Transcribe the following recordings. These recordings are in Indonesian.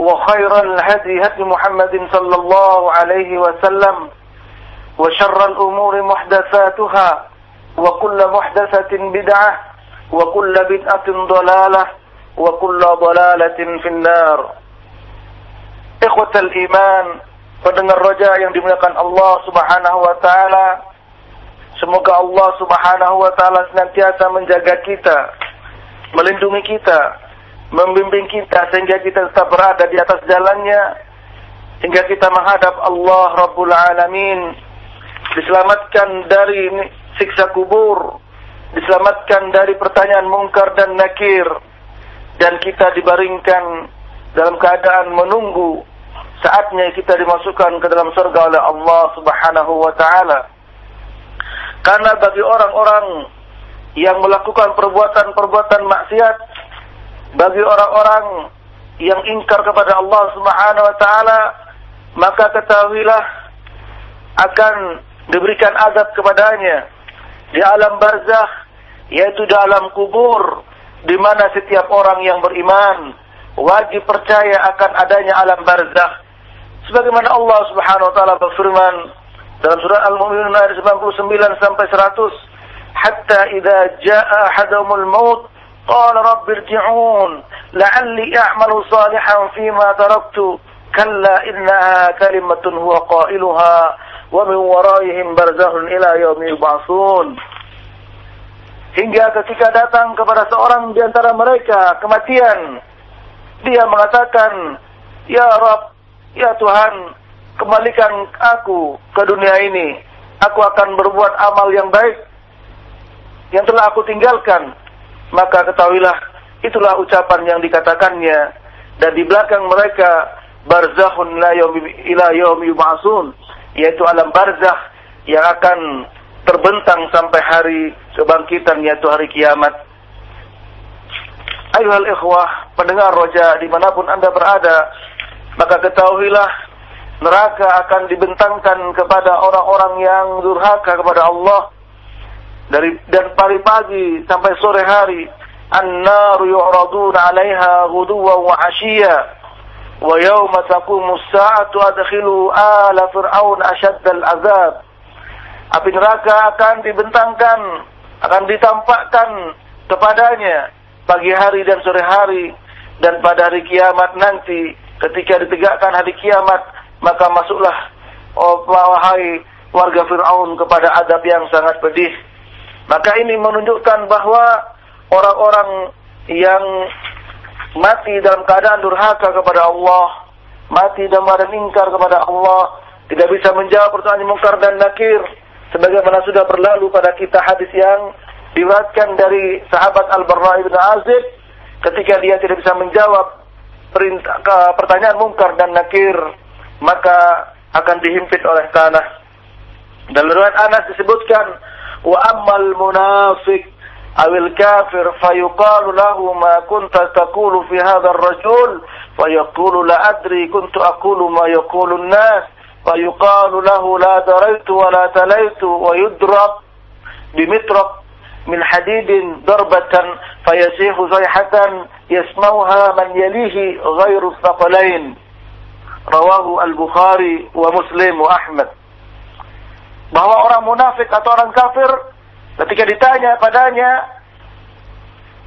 وخير الهدي هدي محمد صلى الله عليه وسلم وشر الأمور محدثاتها وكل محدثة بدعة وكل بدعة ضلالة وكل ضلالة في النار إخوة الإيمان pendengar roja yang dimuliakan Allah Subhanahu wa taala semoga Allah Subhanahu wa taala senantiasa menjaga kita melindungi kita membimbing kita sehingga kita tetap berada di atas jalannya hingga kita menghadap Allah Rabbul Alamin diselamatkan dari siksa kubur diselamatkan dari pertanyaan mungkar dan nakir dan kita dibaringkan dalam keadaan menunggu saatnya kita dimasukkan ke dalam surga oleh Allah Subhanahu wa taala. Karena bagi orang-orang yang melakukan perbuatan-perbuatan maksiat, bagi orang-orang yang ingkar kepada Allah Subhanahu wa taala, maka ketahuilah akan diberikan azab kepadanya di alam barzakh yaitu dalam kubur di mana setiap orang yang beriman wajib percaya akan adanya alam barzakh. Sebagaimana Allah Subhanahu wa taala berfirman dalam surah Al-Mu'minun ayat 99 sampai 100 hatta idza jaa ahadumul maut rabbi irji'un la'alli a'malu salihan fima taraktu kalla innaha kalimatun huwa qailuha wa min waraihim barzakhun ila yaumi yub'atsun hingga ketika datang kepada seorang di antara mereka kematian dia mengatakan ya Rabb ya Tuhan kembalikan aku ke dunia ini. Aku akan berbuat amal yang baik yang telah aku tinggalkan maka ketahuilah itulah ucapan yang dikatakannya. Dan di belakang mereka barzakhun la ila yaumi yub'atsun yaitu alam barzakh yang akan terbentang sampai hari kebangkitan yaitu hari kiamat. Ayuhal ikhwah, pendengar roja di mana pun anda berada, maka ketahuilah neraka akan dibentangkan kepada orang-orang yang durhaka kepada Allah dari dan pagi-pagi sampai sore hari. An-naru yu'raduna 'alaiha ghuduwan wa 'ashiyya wa yawma taqumu as-sa'atu adkhilu ala fir'aun ashadda al-'adzab. Api neraka akan dibentangkan, akan ditampakkan kepadanya pagi hari dan sore hari dan pada hari kiamat nanti ketika ditegakkan hari kiamat maka masuklah oh wahai warga Firaun kepada adab yang sangat pedih. Maka ini menunjukkan bahwa orang-orang yang mati dalam keadaan durhaka kepada Allah, mati dalam keadaan ingkar kepada Allah, tidak bisa menjawab pertanyaan mungkar dan nakir, sebagaimana sudah berlalu pada kita hadis yang diriwayatkan dari sahabat Al-Barra bin Azib ketika dia tidak bisa menjawab pertanyaan mungkar dan nakir maka akan dihimpit oleh tanah. Dalam riwayat Anas disebutkan وأما المنافق أو الكافر فيقال له ما كنت تقول في هذا الرجل فيقول لا أدري كنت أقول ما يقول الناس فيقال له لا دريت ولا تليت ويضرب بمطرق من حديد ضربة فيصيح صيحة يسمعها من يليه غير الثقلين. رواه البخاري ومسلم وأحمد. Bahwa orang munafik atau orang kafir ketika ditanya padanya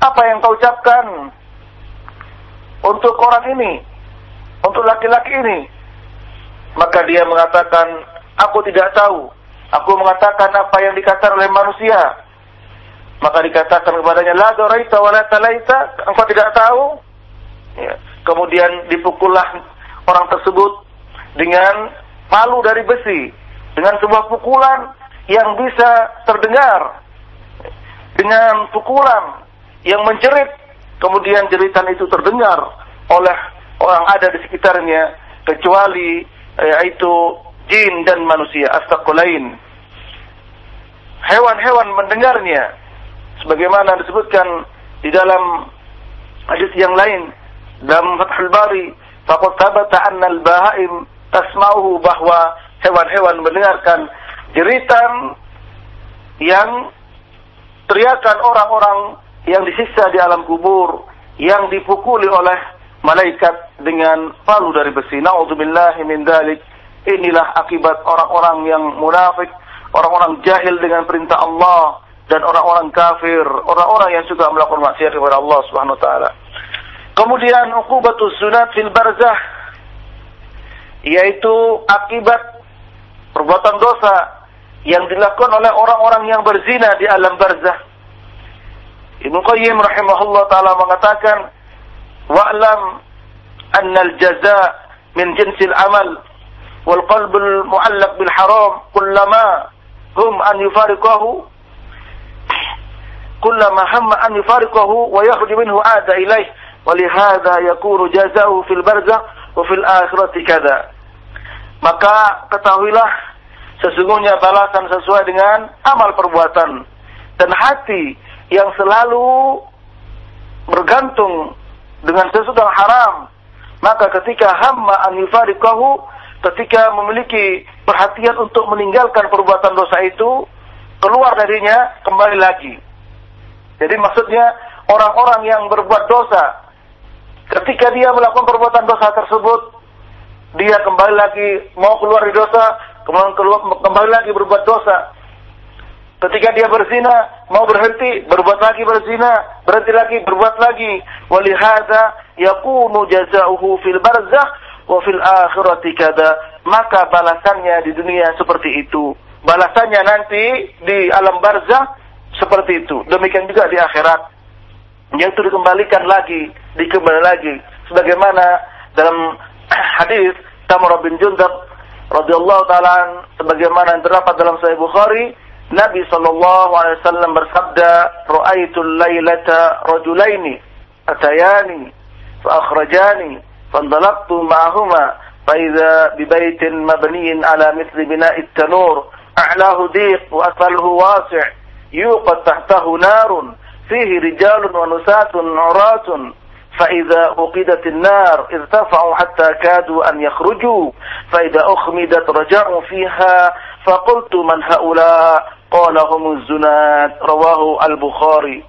apa yang kau ucapkan untuk orang ini untuk laki-laki ini maka dia mengatakan, aku tidak tahu. Aku mengatakan apa yang dikatakan oleh manusia. Maka dikatakan kepadanya, la doraita wa la engkau tidak tahu. Ya. Kemudian dipukullah orang tersebut dengan palu dari besi. Dengan sebuah pukulan yang bisa terdengar. Dengan pukulan yang menjerit. Kemudian jeritan itu terdengar oleh orang ada di sekitarnya. Kecuali yaitu jin dan manusia astaqulain hewan-hewan mendengarnya sebagaimana disebutkan di dalam hadis yang lain dalam Fathul Bari faqad thabata anna al-bahaim tasma'uhu bahwa hewan-hewan mendengarkan jeritan yang teriakan orang-orang yang disiksa di alam kubur yang dipukuli oleh malaikat dengan palu dari besi. Nauzubillahi min dalik. Inilah akibat orang-orang yang munafik, orang-orang jahil dengan perintah Allah dan orang-orang kafir, orang-orang yang suka melakukan maksiat kepada Allah Subhanahu wa taala. Kemudian uqubatus sunat fil barzah yaitu akibat perbuatan dosa yang dilakukan oleh orang-orang yang berzina di alam barzah. Ibnu Qayyim rahimahullah taala mengatakan واعلم أن الجزاء من جنس العمل والقلب المعلق بالحرام كلما هم أن يفارقه كلما هم أن يفارقه ويخرج منه عاد إليه ولهذا يكون جزاؤه في البرزخ وفي الآخرة كذا maka ketahuilah sesungguhnya balasan sesuai dengan amal perbuatan dan hati yang selalu bergantung dengan sesuatu yang haram, maka ketika hamma an yufariqahu, ketika memiliki perhatian untuk meninggalkan perbuatan dosa itu, keluar darinya kembali lagi. Jadi maksudnya orang-orang yang berbuat dosa, ketika dia melakukan perbuatan dosa tersebut, dia kembali lagi mau keluar dari dosa, kemudian keluar kembali lagi berbuat dosa. Ketika dia berzina, mau berhenti, berbuat lagi berzina, berhenti lagi, berbuat lagi. Walihada yakunu jazauhu fil barzakh wa fil akhirati kada. Maka balasannya di dunia seperti itu. Balasannya nanti di alam barzakh seperti itu. Demikian juga di akhirat. Yaitu dikembalikan lagi, dikembali lagi. Sebagaimana dalam hadis Tamar bin Jundab radhiyallahu taala sebagaimana terdapat dalam Sahih Bukhari Nabi sallallahu alaihi wasallam bersabda, "Ra'aitul lailata rajulaini atayani fa akhrajani ma'ahuma fa idza bi baitin mabniyin ala mithli bina'i at-tanur a'lahu diq wa asfaluhu wasi' yuqad tahtahu narun fihi rijalun wa nusatun 'uratun فإذا أوقدت النار ارتفعوا حتى كادوا أن يخرجوا فإذا أخمدت رجعوا فيها فقلت من هؤلاء qala humuz zunat rawahu al-Bukhari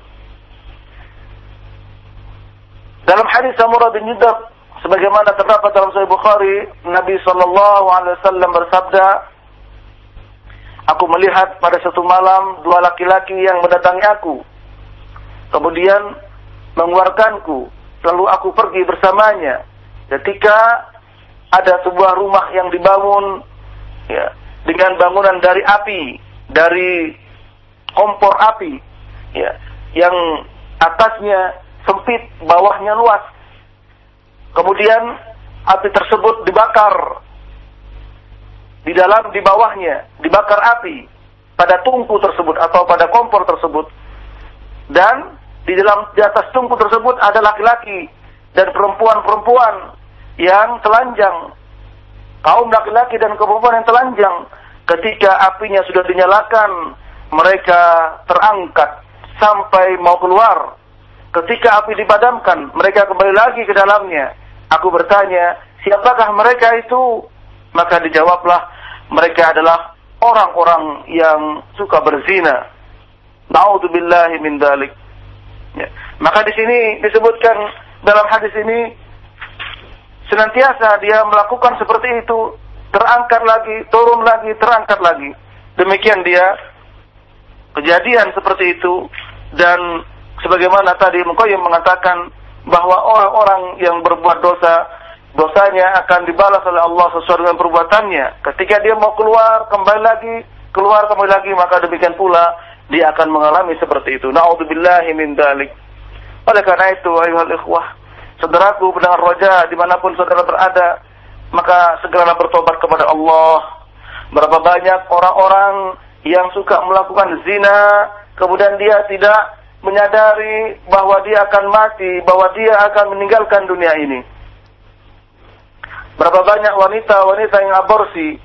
Dalam hadis Samurah bin Jundab sebagaimana terdapat dalam Sahih Bukhari Nabi sallallahu alaihi wasallam bersabda Aku melihat pada satu malam dua laki-laki yang mendatangi aku kemudian mengeluarkanku lalu aku pergi bersamanya. Ketika ada sebuah rumah yang dibangun ya dengan bangunan dari api dari kompor api ya yang atasnya sempit bawahnya luas. Kemudian api tersebut dibakar. Di dalam di bawahnya dibakar api pada tungku tersebut atau pada kompor tersebut. Dan di dalam di atas tungku tersebut ada laki-laki dan perempuan-perempuan yang telanjang kaum laki-laki dan perempuan yang telanjang ketika apinya sudah dinyalakan, mereka terangkat sampai mau keluar. Ketika api dipadamkan, mereka kembali lagi ke dalamnya. Aku bertanya, siapakah mereka itu? Maka dijawablah mereka adalah orang-orang yang suka berzina. Nauzubillahi min dalik. Ya. Maka di sini disebutkan dalam hadis ini senantiasa dia melakukan seperti itu, terangkat lagi, turun lagi, terangkat lagi. Demikian dia kejadian seperti itu dan sebagaimana tadi Muqayyim mengatakan bahwa orang-orang yang berbuat dosa dosanya akan dibalas oleh Allah sesuai dengan perbuatannya. Ketika dia mau keluar, kembali lagi, keluar kembali lagi, maka demikian pula dia akan mengalami seperti itu. Nauzubillahi min dalik. Oleh karena itu, ayuhal ikhwah, saudaraku pendengar roja di mana pun saudara berada, maka segeralah bertobat kepada Allah. Berapa banyak orang-orang yang suka melakukan zina, kemudian dia tidak menyadari bahwa dia akan mati, bahwa dia akan meninggalkan dunia ini. Berapa banyak wanita-wanita yang aborsi,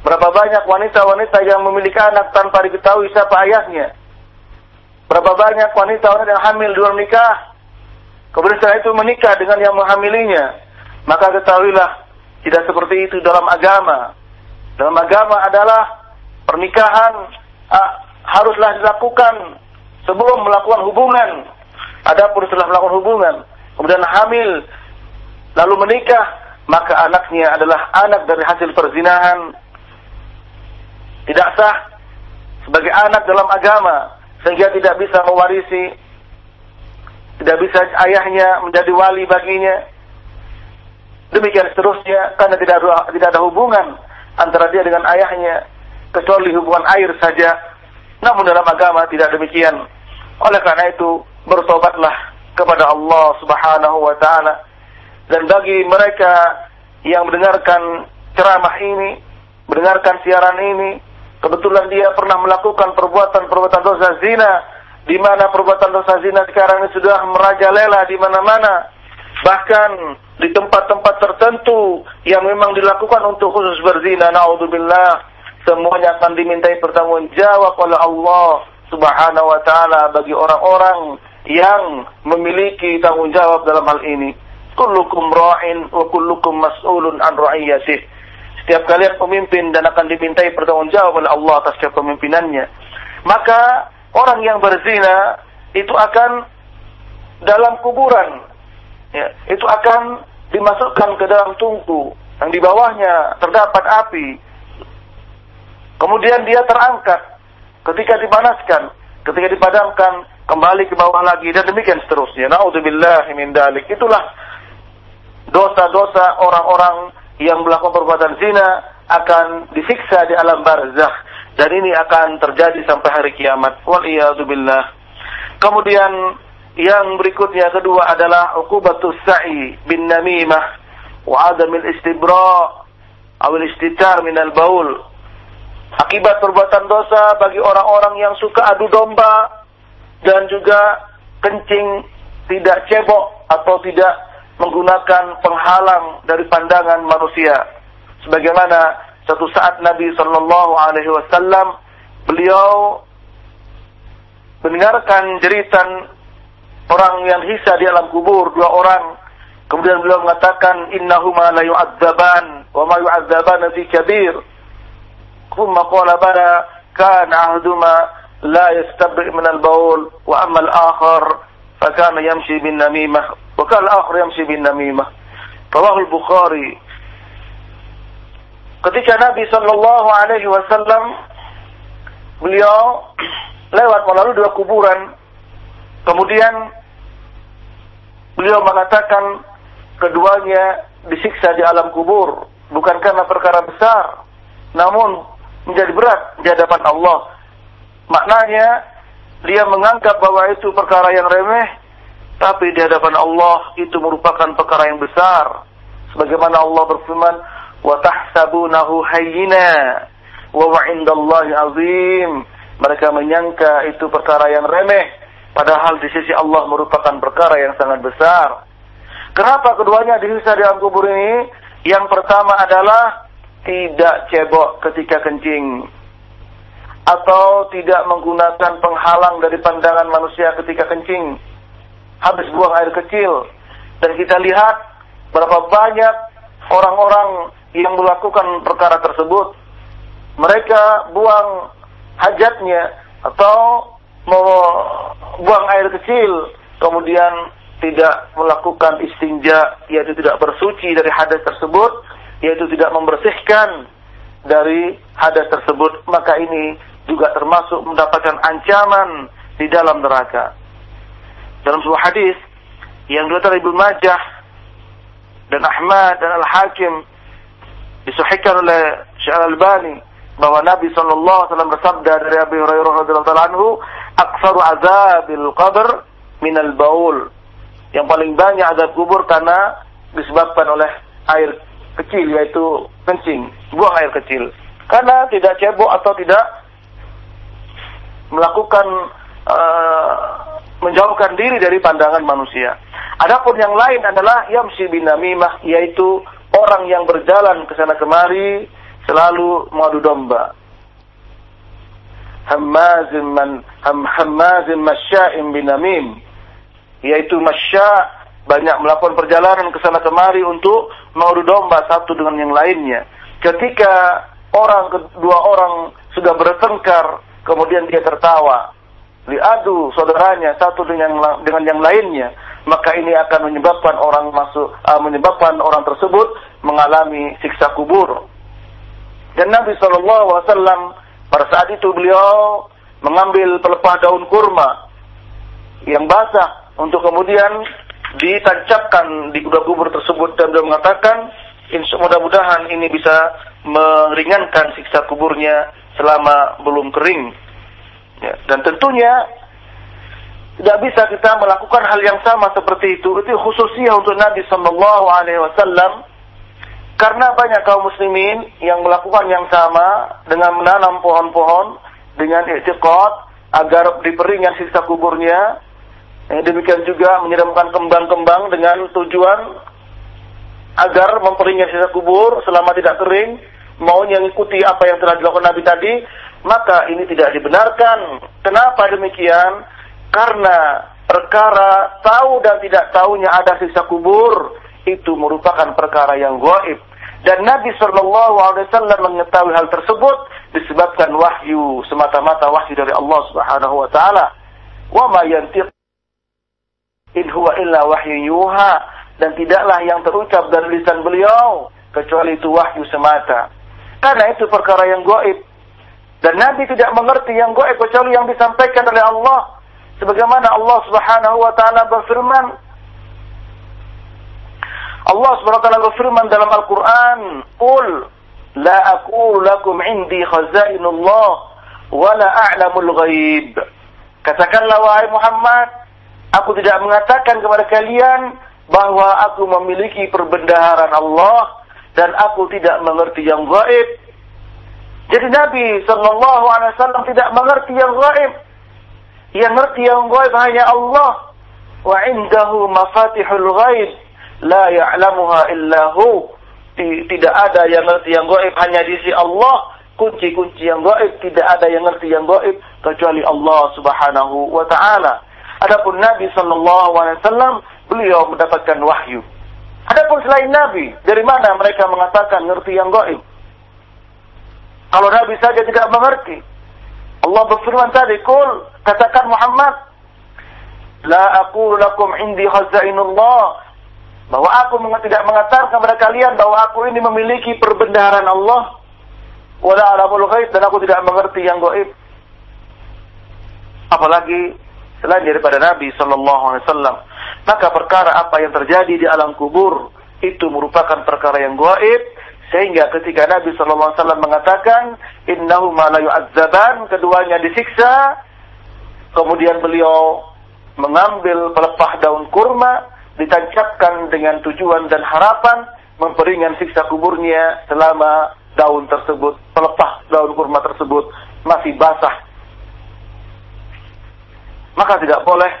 berapa banyak wanita-wanita yang memiliki anak tanpa diketahui siapa ayahnya. Berapa banyak wanita-wanita yang hamil di luar nikah, kemudian setelah itu menikah dengan yang menghamilinya. Maka ketahuilah, tidak seperti itu dalam agama. Dalam agama adalah pernikahan uh, haruslah dilakukan sebelum melakukan hubungan. Adapun setelah melakukan hubungan, kemudian hamil, lalu menikah, maka anaknya adalah anak dari hasil perzinahan. Tidak sah sebagai anak dalam agama, sehingga tidak bisa mewarisi, tidak bisa ayahnya menjadi wali baginya. Demikian seterusnya, karena tidak ada, tidak ada hubungan antara dia dengan ayahnya, kecuali hubungan air saja. Namun dalam agama tidak demikian. Oleh karena itu, bertobatlah kepada Allah Subhanahu wa taala. Dan bagi mereka yang mendengarkan ceramah ini, mendengarkan siaran ini, kebetulan dia pernah melakukan perbuatan-perbuatan dosa zina, di mana perbuatan dosa zina sekarang ini sudah merajalela di mana-mana. Bahkan di tempat-tempat tertentu yang memang dilakukan untuk khusus berzina, naudzubillah, semuanya akan dimintai pertanggungjawab oleh Allah Subhanahu wa taala bagi orang-orang yang memiliki tanggung jawab dalam hal ini. Kullukum ra'in wa kullukum mas'ulun an ra'iyatih. Setiap kalian pemimpin dan akan dimintai pertanggungjawab oleh Allah atas kepemimpinannya. Maka orang yang berzina itu akan dalam kuburan. Ya, itu akan dimasukkan ke dalam tungku yang di bawahnya terdapat api. Kemudian dia terangkat ketika dipanaskan, ketika dipadamkan, kembali ke bawah lagi dan demikian seterusnya. Nauzubillah min dalik. Itulah dosa-dosa orang-orang yang melakukan perbuatan zina akan disiksa di alam barzakh dan ini akan terjadi sampai hari kiamat. Wal billah. Kemudian yang berikutnya kedua adalah uqubatus sa'i bin namimah wa adamil istibra' awil istitar minal baul Akibat perbuatan dosa bagi orang-orang yang suka adu domba dan juga kencing tidak cebok atau tidak menggunakan penghalang dari pandangan manusia. Sebagaimana satu saat Nabi Shallallahu Alaihi Wasallam beliau mendengarkan jeritan orang yang hisa di alam kubur dua orang. Kemudian beliau mengatakan innahuma la yu'adzaban wa ma yu'adzaban fi kabir. Thumma qala bala kana ahduma la yastabri' min al baul wa amma al-akhar fa kana yamshi bin namimah وكان الآخر يمشي بالنميمة رواه البخاري ketika Nabi Shallallahu Alaihi Wasallam beliau lewat melalui dua kuburan, kemudian beliau mengatakan keduanya disiksa di alam kubur bukan karena perkara besar, namun menjadi berat di hadapan Allah. Maknanya dia menganggap bahwa itu perkara yang remeh, tapi di hadapan Allah itu merupakan perkara yang besar. Sebagaimana Allah berfirman, "Wa tahsabunahu hayyina wa 'indallahi 'azim." Mereka menyangka itu perkara yang remeh, padahal di sisi Allah merupakan perkara yang sangat besar. Kenapa keduanya dihisar di dalam kubur ini? Yang pertama adalah tidak cebok ketika kencing atau tidak menggunakan penghalang dari pandangan manusia ketika kencing habis buang air kecil. Dan kita lihat berapa banyak orang-orang yang melakukan perkara tersebut. Mereka buang hajatnya atau mau buang air kecil kemudian tidak melakukan istinja yaitu tidak bersuci dari hadas tersebut yaitu tidak membersihkan dari hadas tersebut. Maka ini juga termasuk mendapatkan ancaman di dalam neraka dalam sebuah hadis yang diriwayatkan Ibnu Majah dan Ahmad dan Al-Hakim disahihkan oleh Syekh Al-Albani bahwa Nabi sallallahu alaihi bersabda dari Abi Hurairah radhiyallahu anhu, "Aktsaru azabil qabr minal baul." Yang paling banyak azab kubur karena disebabkan oleh air kecil yaitu kencing, buang air kecil. Karena tidak cebok atau tidak melakukan uh, menjauhkan diri dari pandangan manusia. Adapun yang lain adalah yamsi bin namimah yaitu orang yang berjalan ke sana kemari selalu mengadu domba. Hammazin man ham, hammazin masya'in bin namim yaitu masya banyak melakukan perjalanan ke sana kemari untuk mengadu domba satu dengan yang lainnya. Ketika orang kedua orang sudah bertengkar kemudian dia tertawa diadu saudaranya satu dengan dengan yang lainnya maka ini akan menyebabkan orang masuk uh, menyebabkan orang tersebut mengalami siksa kubur. Dan Nabi Wasallam pada saat itu beliau mengambil pelepah daun kurma yang basah untuk kemudian ditancapkan di kubur kubur tersebut dan beliau mengatakan mudah-mudahan ini bisa meringankan siksa kuburnya selama belum kering. Ya, dan tentunya tidak bisa kita melakukan hal yang sama seperti itu. Itu khususnya untuk Nabi Shallallahu Alaihi Wasallam. Karena banyak kaum muslimin yang melakukan yang sama dengan menanam pohon-pohon dengan i'tiqad agar diperingan sisa kuburnya. Ya, demikian juga menyiramkan kembang-kembang dengan tujuan agar memperingat sisa kubur selama tidak kering, mau mengikuti apa yang telah dilakukan Nabi tadi, maka ini tidak dibenarkan. Kenapa demikian? Karena perkara tahu dan tidak tahunya ada sisa kubur itu merupakan perkara yang gaib. Dan Nabi Shallallahu Alaihi Wasallam mengetahui hal tersebut disebabkan wahyu semata-mata wahyu dari Allah Subhanahu Wa Taala. Wa ma yantiq in huwa illa wahyu yuha dan tidaklah yang terucap dari lisan beliau kecuali itu wahyu semata. Karena itu perkara yang gaib. Dan Nabi tidak mengerti yang gaib kecuali yang disampaikan oleh Allah sebagaimana Allah Subhanahu wa taala berfirman Allah Subhanahu wa taala berfirman dalam Al-Qur'an, "Qul la aqulu lakum 'indi khazainullah wa la a'lamul ghaib." Katakanlah wahai Muhammad, aku tidak mengatakan kepada kalian bahwa aku memiliki perbendaharaan Allah dan aku tidak mengerti yang gaib. Jadi Nabi Shallallahu Alaihi Wasallam tidak mengerti yang gaib. Yang ngerti yang gaib hanya Allah. Wa indahu mafatihul ghaib la ya'lamuha illa hu. Tidak ada yang ngerti yang gaib hanya di sisi Allah. Kunci-kunci yang gaib tidak ada yang ngerti yang gaib kecuali Allah Subhanahu wa taala. Adapun Nabi sallallahu alaihi wasallam beliau mendapatkan wahyu. Adapun selain Nabi, dari mana mereka mengatakan ngerti yang gaib? Kalau Nabi saja tidak mengerti, Allah berfirman tadi, "Kul katakan Muhammad, la aku lakum indi khazainullah." Bahwa aku tidak mengatakan kepada kalian bahwa aku ini memiliki perbendaharaan Allah. Wala alamul ghaib dan aku tidak mengerti yang gaib. Apalagi selain daripada Nabi sallallahu alaihi wasallam. Maka perkara apa yang terjadi di alam kubur itu merupakan perkara yang gaib sehingga ketika Nabi SAW mengatakan, Innahu ma la keduanya disiksa, kemudian beliau mengambil pelepah daun kurma, ditancapkan dengan tujuan dan harapan, memperingan siksa kuburnya selama daun tersebut, pelepah daun kurma tersebut masih basah. Maka tidak boleh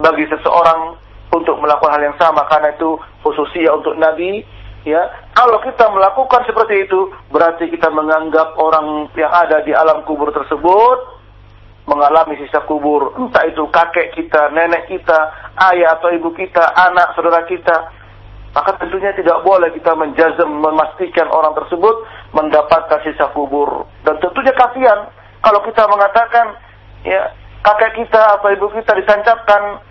bagi seseorang untuk melakukan hal yang sama karena itu khususnya untuk Nabi ya kalau kita melakukan seperti itu berarti kita menganggap orang yang ada di alam kubur tersebut mengalami sisa kubur. Entah itu kakek kita nenek kita ayah atau ibu kita anak saudara kita. Maka tentunya tidak boleh kita menjazam memastikan orang tersebut mendapatkan sisa kubur. Dan tentunya kasihan kalau kita mengatakan ya kakek kita atau ibu kita disancapkan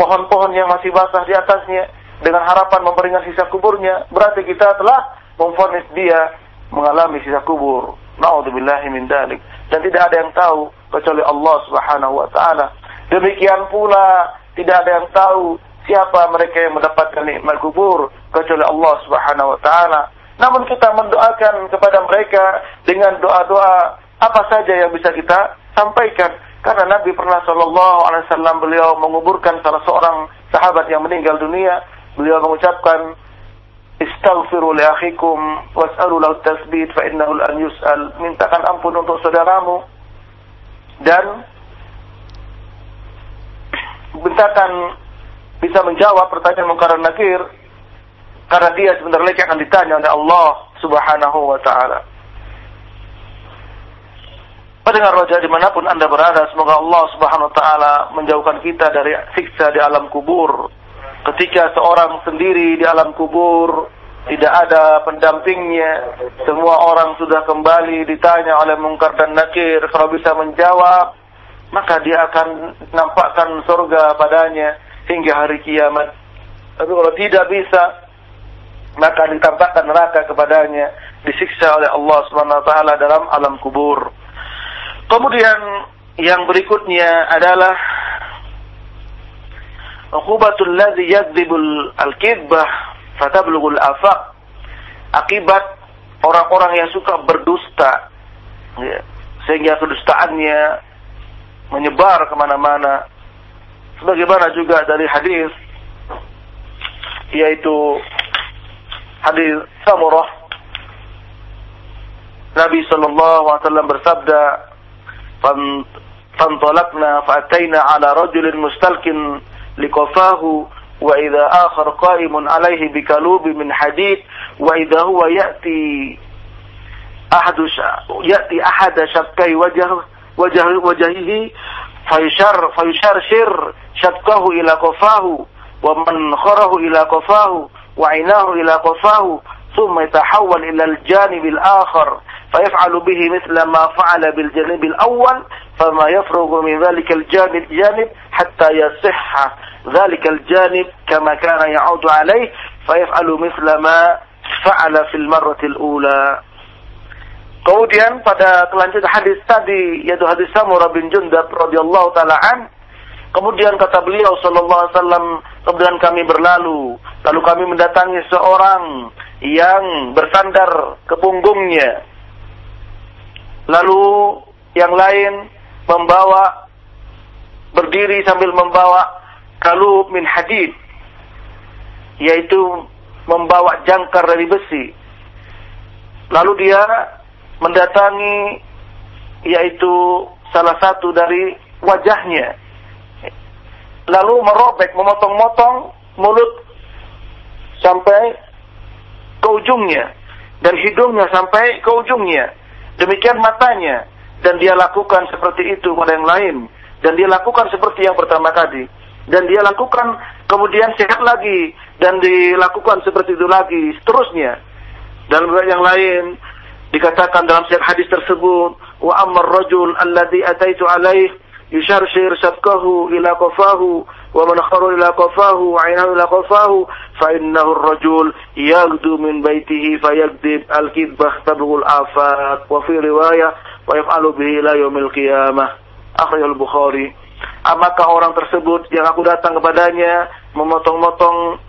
pohon-pohon yang masih basah di atasnya dengan harapan memberikan sisa kuburnya, berarti kita telah memfonis dia mengalami sisa kubur. Nauzubillahi min dalik. Dan tidak ada yang tahu kecuali Allah Subhanahu wa taala. Demikian pula tidak ada yang tahu siapa mereka yang mendapatkan nikmat kubur kecuali Allah Subhanahu wa taala. Namun kita mendoakan kepada mereka dengan doa-doa apa saja yang bisa kita sampaikan. Karena Nabi pernah Shallallahu Alaihi Wasallam beliau menguburkan salah seorang sahabat yang meninggal dunia. Beliau mengucapkan Istaghfiru li akhikum was'alu lahu tasbit fa innahu an yus'al. Mintakan ampun untuk saudaramu dan mintakan bisa menjawab pertanyaan mungkar nakir karena dia sebentar lagi akan ditanya oleh Allah Subhanahu wa taala. Pendengar roja di mana pun anda berada, semoga Allah Subhanahu wa taala menjauhkan kita dari siksa di alam kubur. Ketika seorang sendiri di alam kubur tidak ada pendampingnya, semua orang sudah kembali ditanya oleh mungkar dan nakir, kalau bisa menjawab, maka dia akan nampakkan surga padanya hingga hari kiamat. Tapi kalau tidak bisa, maka ditampakkan neraka kepadanya, disiksa oleh Allah taala dalam alam kubur. Kemudian yang berikutnya adalah uqubatul ladzi yakdzibul al-kidbah fatablughul afaq. Akibat orang-orang yang suka berdusta ya, sehingga kedustaannya menyebar kemana-mana sebagaimana juga dari hadis yaitu hadis Samurah Nabi sallallahu alaihi wasallam bersabda فانطلقنا فأتينا على رجل مستلق لقفاه وإذا آخر قائم عليه بكلوب من حديد وإذا هو يأتي أحد يأتي أحد شقي وجهه وجه وجهه فيشر فيشرشر شقه إلى قفاه ومنخره إلى قفاه وعيناه إلى قفاه ثم يتحول إلى الجانب الآخر فيفعل به مثل ما فعل بالجانب الأول فما يفرغ من ذلك الجانب جانب حتى يصح ذلك الجانب كما كان يعود عليه فيفعل مثل ما فعل في المرة الأولى Kemudian pada kelanjutan hadis tadi yaitu hadis Samurah bin Jundab radhiyallahu taala an kemudian kata beliau sallallahu alaihi wasallam kemudian kami berlalu lalu kami mendatangi seorang yang bersandar ke punggungnya lalu yang lain membawa berdiri sambil membawa kalub min hadid yaitu membawa jangkar dari besi. Lalu dia mendatangi yaitu salah satu dari wajahnya. Lalu merobek memotong-motong mulut sampai ke ujungnya. Dan hidungnya sampai ke ujungnya. Demikian matanya. Dan dia lakukan seperti itu pada yang lain. Dan dia lakukan seperti yang pertama tadi dan dia lakukan kemudian sehat lagi dan dilakukan seperti itu lagi seterusnya. Dan yang lain dikatakan dalam setiap hadis tersebut wa ammar rajul alladhi ataitu alaih yusharshir sabkahu ila qafahu wa manakharu ila qafahu wa aynahu ila qafahu fa innahu ar-rajul yaghdu min baitihi fayakdib al-kidbah tabghul afat wa fi riwayah wa yaf'alu bihi ila yaumil qiyamah. Akhrajal bukhari apakah orang tersebut yang aku datang kepadanya memotong-motong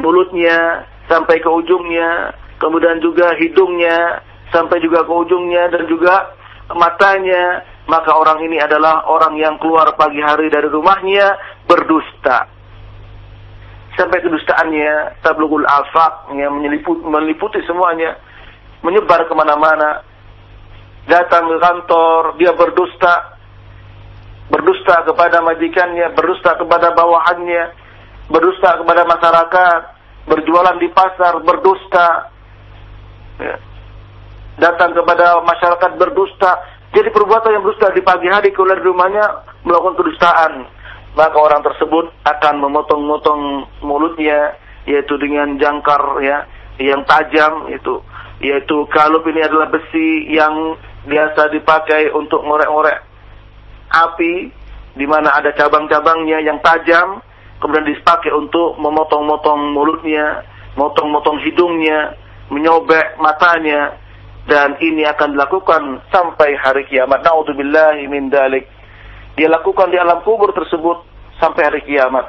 mulutnya sampai ke ujungnya kemudian juga hidungnya sampai juga ke ujungnya dan juga matanya, maka orang ini adalah orang yang keluar pagi hari dari rumahnya berdusta. Sampai kedustaannya tablugul afak yang meliputi, meliputi semuanya, menyebar ke mana-mana. Datang ke kantor, dia berdusta, berdusta kepada majikannya, berdusta kepada bawahannya, berdusta kepada masyarakat, berjualan di pasar, berdusta. Ya datang kepada masyarakat berdusta. Jadi perbuatan yang berdusta di pagi hari keluar dari rumahnya melakukan kedustaan. Maka orang tersebut akan memotong-motong mulutnya yaitu dengan jangkar ya yang tajam itu yaitu kalup ini adalah besi yang biasa dipakai untuk ngorek-ngorek api di mana ada cabang-cabangnya yang tajam kemudian dipakai untuk memotong-motong mulutnya, motong-motong hidungnya, menyobek matanya dan ini akan dilakukan sampai hari kiamat. Nauzubillahi min dalik. Dia lakukan di alam kubur tersebut sampai hari kiamat.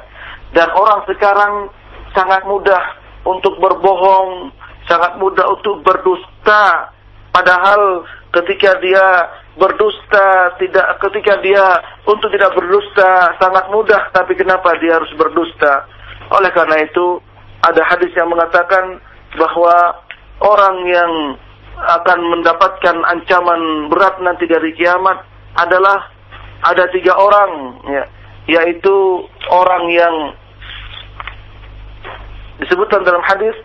Dan orang sekarang sangat mudah untuk berbohong, sangat mudah untuk berdusta. Padahal ketika dia berdusta, tidak ketika dia untuk tidak berdusta sangat mudah, tapi kenapa dia harus berdusta? Oleh karena itu, ada hadis yang mengatakan bahwa orang yang akan mendapatkan ancaman berat nanti dari kiamat adalah ada tiga orang, ya, yaitu orang yang disebutkan dalam hadis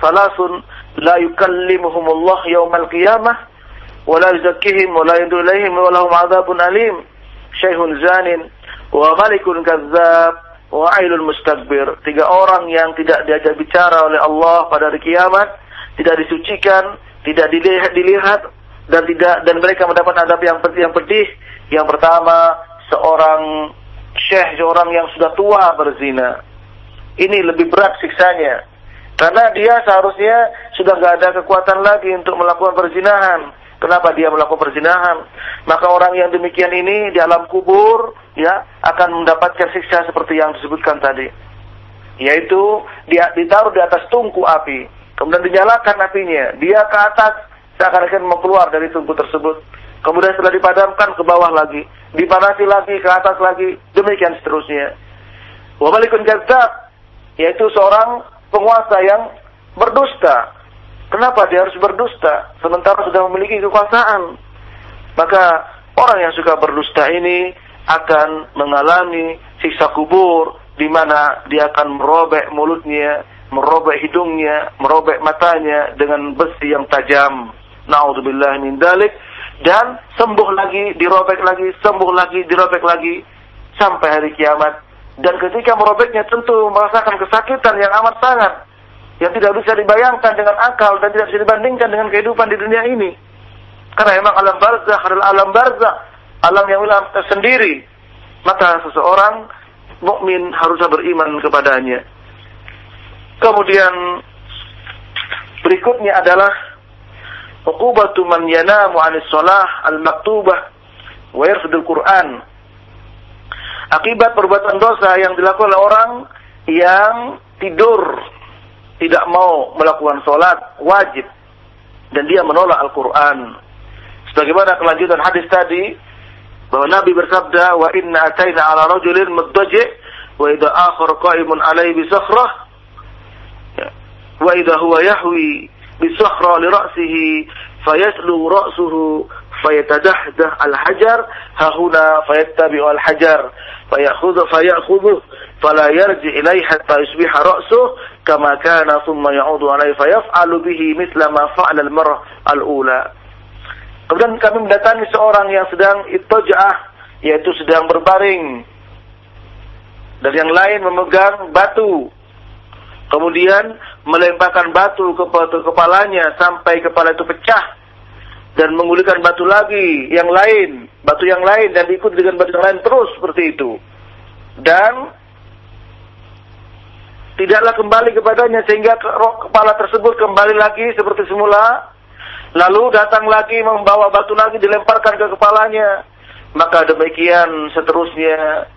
salasun la yukallimuhumullah yaumal qiyamah yandu ilaihim wa lahum adzabun alim syaikhun zanin wa malikun kazzab wa ailul mustakbir tiga orang yang tidak diajak bicara oleh Allah pada hari kiamat tidak disucikan tidak dilihat, dilihat dan tidak dan mereka mendapat adab yang yang pedih yang pertama seorang syekh seorang yang sudah tua berzina ini lebih berat siksanya. Karena dia seharusnya sudah nggak ada kekuatan lagi untuk melakukan perzinahan. Kenapa dia melakukan perzinahan? Maka orang yang demikian ini di alam kubur ya akan mendapatkan siksa seperti yang disebutkan tadi. Yaitu dia ditaruh di atas tungku api, kemudian dinyalakan apinya. Dia ke atas seakan-akan mau keluar dari tungku tersebut. Kemudian setelah dipadamkan ke bawah lagi, dipanasi lagi ke atas lagi, demikian seterusnya. Wa malikun yaitu seorang penguasa yang berdusta. Kenapa dia harus berdusta sementara sudah memiliki kekuasaan? Maka orang yang suka berdusta ini akan mengalami siksa kubur di mana dia akan merobek mulutnya, merobek hidungnya, merobek matanya dengan besi yang tajam. Nauzubillah min dalik dan sembuh lagi, dirobek lagi, sembuh lagi, dirobek lagi sampai hari kiamat dan ketika merobeknya tentu merasakan kesakitan yang amat sangat. Yang tidak bisa dibayangkan dengan akal dan tidak bisa dibandingkan dengan kehidupan di dunia ini. Karena memang alam barzah adalah alam barzah. Alam yang wilayah tersendiri. Maka seseorang mukmin harusnya beriman kepadanya. Kemudian berikutnya adalah uqubatu man yanamu 'anis shalah al-maktubah wa yarfudul Qur'an Akibat perbuatan dosa yang dilakukan oleh orang yang tidur tidak mau melakukan sholat wajib dan dia menolak Al-Quran. Sebagaimana kelanjutan hadis tadi bahwa Nabi bersabda wa inna ataina ala rajulin muddaji wa idza akhar qa'imun alaihi bi sakhrah wa idza huwa yahwi bi sakhra li ra'sihi fayaslu ra'suhu fayatadahdah al-hajar hahuna fayattabi'u al-hajar fayakhudhu fayakhudhu fala yarji ilaihi hatta yusbiha ra'suh kama kana thumma ya'udu alaihi fayaf'alu bihi mithla ma fa'ala al-marrah al-ula. Kemudian kami mendatangi seorang yang sedang ittaja'ah yaitu sedang berbaring. Dan yang lain memegang batu. Kemudian melemparkan batu ke kepalanya sampai kepala itu pecah. Dan menggulingkan batu lagi yang lain, batu yang lain dan ikut dengan batu yang lain terus seperti itu. Dan tidaklah kembali kepadanya sehingga kepala tersebut kembali lagi seperti semula. Lalu datang lagi membawa batu lagi dilemparkan ke kepalanya. Maka demikian seterusnya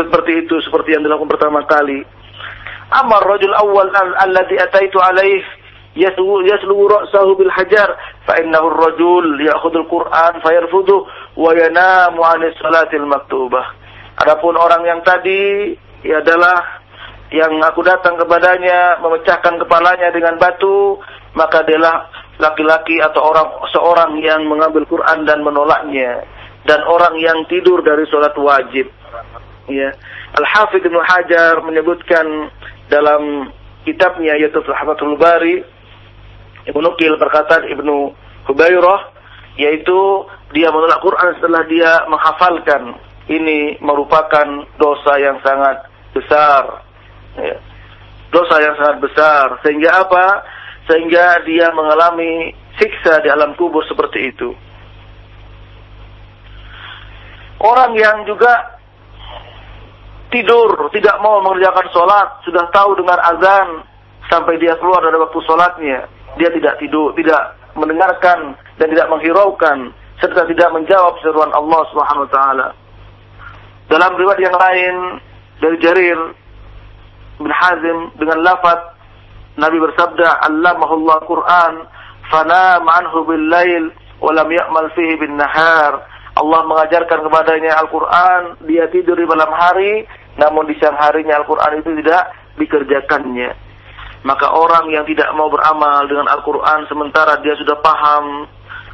seperti itu seperti yang dilakukan pertama kali. Amar rajul awal alladhi ataitu alaih yaslu ra'sahu bil hajar fa innahu ar-rajul ya'khudul Qur'an fayarfudu wa yanamu 'anis salatil maktubah. Adapun orang yang tadi ia adalah yang aku datang kepadanya memecahkan kepalanya dengan batu, maka dialah laki-laki atau orang seorang yang mengambil Quran dan menolaknya dan orang yang tidur dari sholat wajib. Ya. Al-Hafidh Ibnu Hajar menyebutkan dalam kitabnya yaitu Fathul Bari nukil perkataan Ibnu Hubairah yaitu dia menolak Quran setelah dia menghafalkan ini merupakan dosa yang sangat besar ya. dosa yang sangat besar. Sehingga apa? Sehingga dia mengalami siksa di alam kubur seperti itu. Orang yang juga tidur, tidak mau mengerjakan sholat, sudah tahu dengan azan, sampai dia keluar dari waktu sholatnya, dia tidak tidur, tidak mendengarkan dan tidak menghiraukan, serta tidak menjawab seruan Allah Subhanahu Wa Taala. Dalam riwayat yang lain dari Jarir bin Hazim dengan lafaz Nabi bersabda, "Allamahullah Quran, fana anhu bil lail wa lam ya'mal fihi bin nahar." Allah mengajarkan kepadanya Al-Quran, dia tidur di malam hari, namun di siang harinya Al-Quran itu tidak dikerjakannya. Maka orang yang tidak mau beramal dengan Al-Quran sementara dia sudah paham,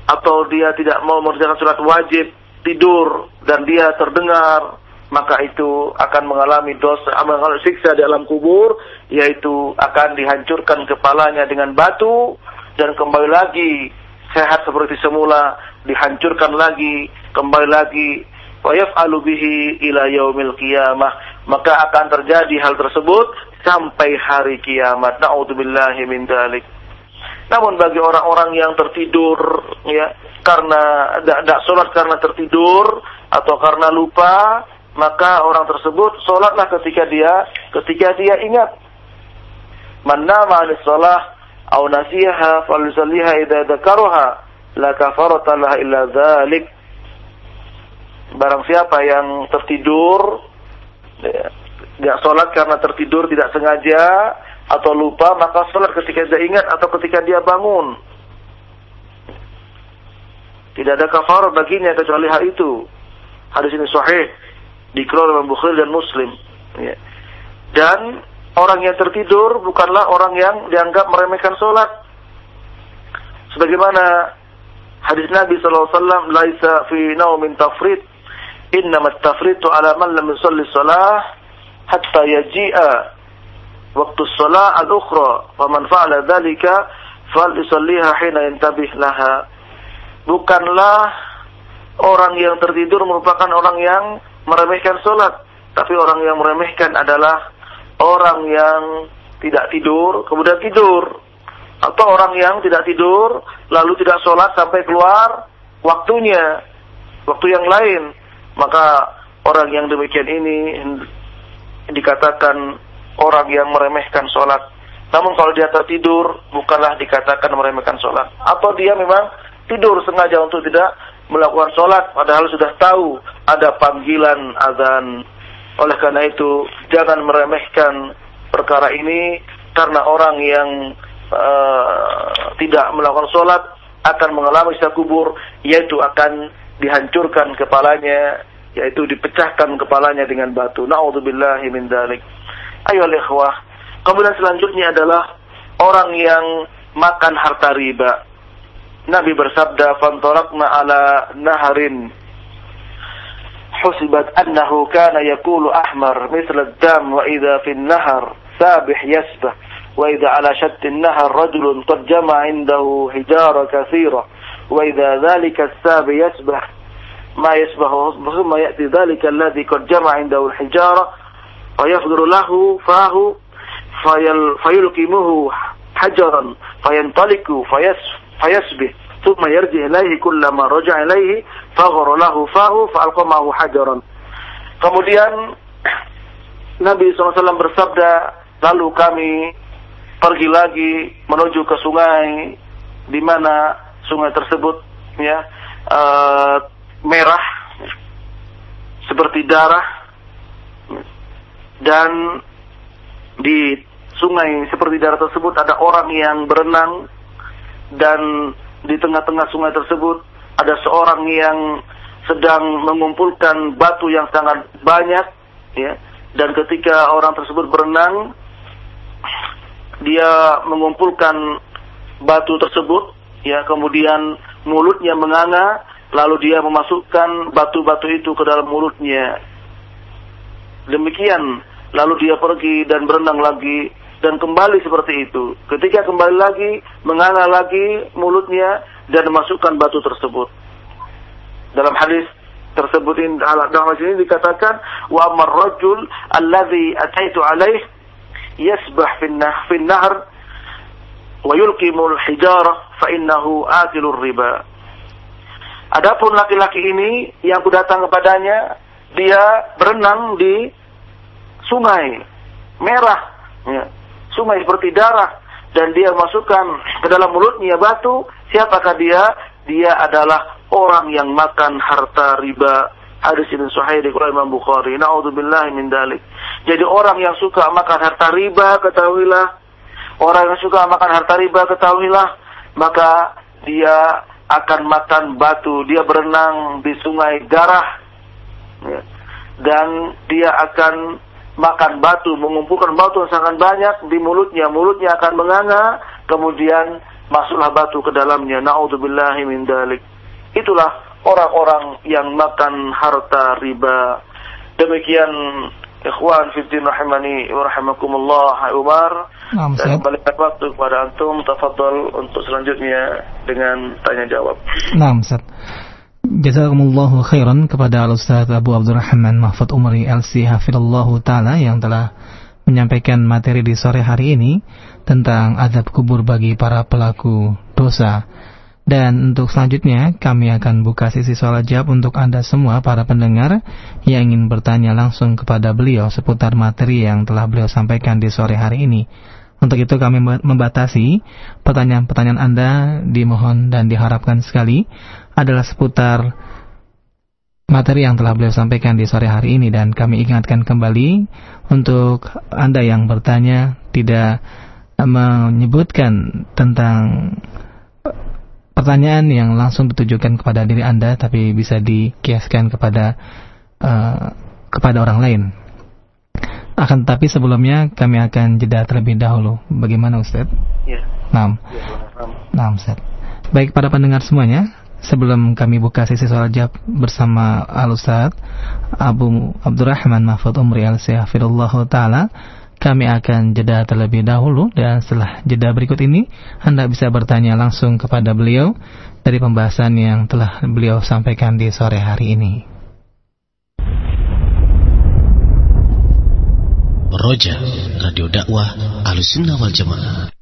atau dia tidak mau mengerjakan surat wajib, tidur, dan dia terdengar, maka itu akan mengalami dosa, mengalami siksa di alam kubur, yaitu akan dihancurkan kepalanya dengan batu, dan kembali lagi sehat seperti semula, dihancurkan lagi, kembali lagi, wayaf'alu bihi ila yaumil qiyamah, maka akan terjadi hal tersebut sampai hari kiamat. Nauzubillahi min dzalik. Namun bagi orang-orang yang tertidur ya karena tidak sholat karena tertidur atau karena lupa, maka orang tersebut sholatlah ketika dia ketika dia ingat. Man nama anis sholah au nasiha falyusalliha idza dzakaruha la kafarata laha illa dzalik. Barang siapa yang tertidur ya, sholat karena tertidur tidak sengaja atau lupa maka sholat ketika dia ingat atau ketika dia bangun. Tidak ada kafar baginya kecuali hal itu. Hadis ini sahih dikeluarkan oleh Bukhari dan Muslim. Ya. Dan orang yang tertidur bukanlah orang yang dianggap meremehkan sholat. Sebagaimana hadis Nabi SAW, Laisa fi naumin tafrid, innama tafritu ala man lam yusalli salah, hatta yaji'a waktu salah al-ukhra, wa man fa'ala dhalika, fal yusalliha hina yantabih laha. Bukanlah orang yang tertidur merupakan orang yang meremehkan sholat. Tapi orang yang meremehkan adalah orang yang tidak tidur, kemudian tidur. Atau orang yang tidak tidur, lalu tidak sholat sampai keluar waktunya. Waktu yang lain. Maka orang yang demikian ini dikatakan orang yang meremehkan sholat. Namun kalau dia tertidur, bukanlah dikatakan meremehkan sholat. Atau dia memang tidur sengaja untuk tidak melakukan sholat, padahal sudah tahu ada panggilan azan oleh karena itu, jangan meremehkan perkara ini karena orang yang uh, tidak melakukan sholat akan mengalami siksa kubur, yaitu akan dihancurkan kepalanya, yaitu dipecahkan kepalanya dengan batu. Nauzubillahi min dzalik. Ayo ikhwah. Kemudian selanjutnya adalah orang yang makan harta riba. Nabi bersabda, "Fantarakna ala naharin حسبت أنه كان يقول أحمر مثل الدم وإذا في النهر سابح يسبح وإذا على شط النهر رجل قد جمع عنده حجارة كثيرة وإذا ذلك الساب يسبح ما يسبح ثم يأتي ذلك الذي قد جمع عنده الحجارة فيفضل له فاه فيلقمه حجرا فينطلق fayasbih thumma yarji ilaihi kullama raja ilaihi faghara lahu fahu fa'alqamahu hajaran kemudian Nabi SAW bersabda lalu kami pergi lagi menuju ke sungai di mana sungai tersebut ya e, merah seperti darah dan di sungai seperti darah tersebut ada orang yang berenang dan di tengah-tengah sungai tersebut ada seorang yang sedang mengumpulkan batu yang sangat banyak ya. Dan ketika orang tersebut berenang dia mengumpulkan batu tersebut ya. Kemudian mulutnya menganga lalu dia memasukkan batu-batu itu ke dalam mulutnya. Demikian lalu dia pergi dan berenang lagi dan kembali seperti itu. Ketika kembali lagi, menganga lagi mulutnya dan memasukkan batu tersebut. Dalam hadis tersebut dalam hadis ini dikatakan wa marrajul alladhi ataitu alaih yasbah fin nah nahr wa yulqimul hijarah fa innahu akilur riba. Adapun laki-laki ini yang ku datang kepadanya, dia berenang di sungai merah. Ya sungai seperti darah dan dia masukkan ke dalam mulutnya batu, siapakah dia? Dia adalah orang yang makan harta riba. Hadis ini sahih dikeluarkan Imam Bukhari. Nauzubillah min dalik. Jadi orang yang suka makan harta riba, ketahuilah. Orang yang suka makan harta riba, ketahuilah. Maka dia akan makan batu. Dia berenang di sungai darah. Ya. Dan dia akan makan batu, mengumpulkan batu yang sangat banyak di mulutnya, mulutnya akan menganga, kemudian masuklah batu ke dalamnya. Nauzubillahi min dalik. Itulah orang-orang yang makan harta riba. Demikian Ikhwan Fiddin Rahimani hai Umar Dan balik waktu kepada Antum tafadhol untuk selanjutnya dengan tanya jawab Naam, Ustaz Jazakumullahu khairan kepada Al-Ustaz Abu Abdurrahman Mahfud Umri LC Hafidallahu Ta'ala yang telah menyampaikan materi di sore hari ini tentang azab kubur bagi para pelaku dosa. Dan untuk selanjutnya kami akan buka sisi soal jawab untuk Anda semua para pendengar yang ingin bertanya langsung kepada beliau seputar materi yang telah beliau sampaikan di sore hari ini. Untuk itu kami membatasi pertanyaan-pertanyaan Anda dimohon dan diharapkan sekali adalah seputar materi yang telah beliau sampaikan di sore hari ini dan kami ingatkan kembali untuk Anda yang bertanya tidak menyebutkan tentang pertanyaan yang langsung ditujukan kepada diri Anda tapi bisa dikiaskan kepada uh, kepada orang lain. Akan tetapi sebelumnya kami akan jeda terlebih dahulu. Bagaimana Ustaz? Ya. nam ya, Baik para pendengar semuanya, sebelum kami buka sesi soal jawab bersama Alusat Abu Abdurrahman Mahfud Umri al taala kami akan jeda terlebih dahulu dan setelah jeda berikut ini Anda bisa bertanya langsung kepada beliau dari pembahasan yang telah beliau sampaikan di sore hari ini. Roja Radio Dakwah Alusinawal Jemaah.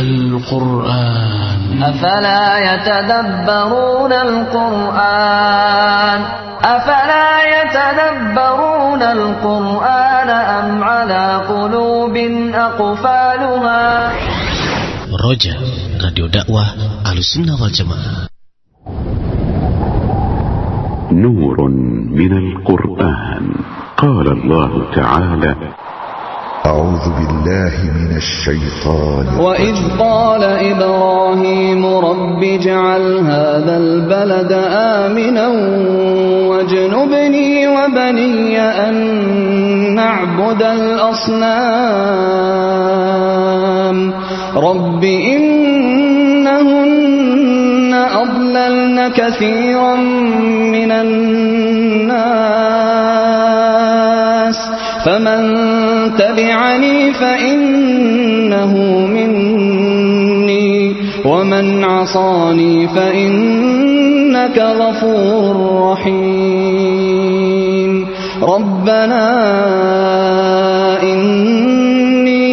القرآن. أفلا يتدبرون القرآن؟ أفلا يتدبرون القرآن أم على قلوب أقفالها؟ رجاء راديو دعوة أهل السنة والجماعة نور من القرآن. قال الله تعالى أعوذ بالله من الشيطان وإذ قال إبراهيم رب اجعل هذا البلد آمنا واجنبني وبني أن نعبد الأصنام. رب إنهن أضللن كثيرا من الناس. فمن تبعني فإنه مني ومن عصاني فإنك غفور رحيم. ربنا إني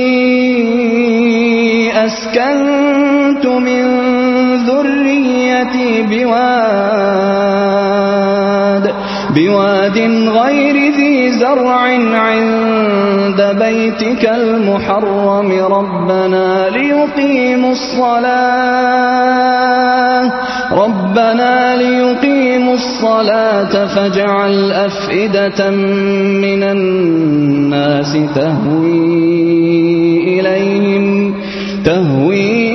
أسكنت من ذريتي بواد بواد غير زرع عند بيتك المحرم ربنا ليقيموا الصلاة. ربنا ليقيموا الصلاة فاجعل أفئدة من الناس تهوي إليهم تهوي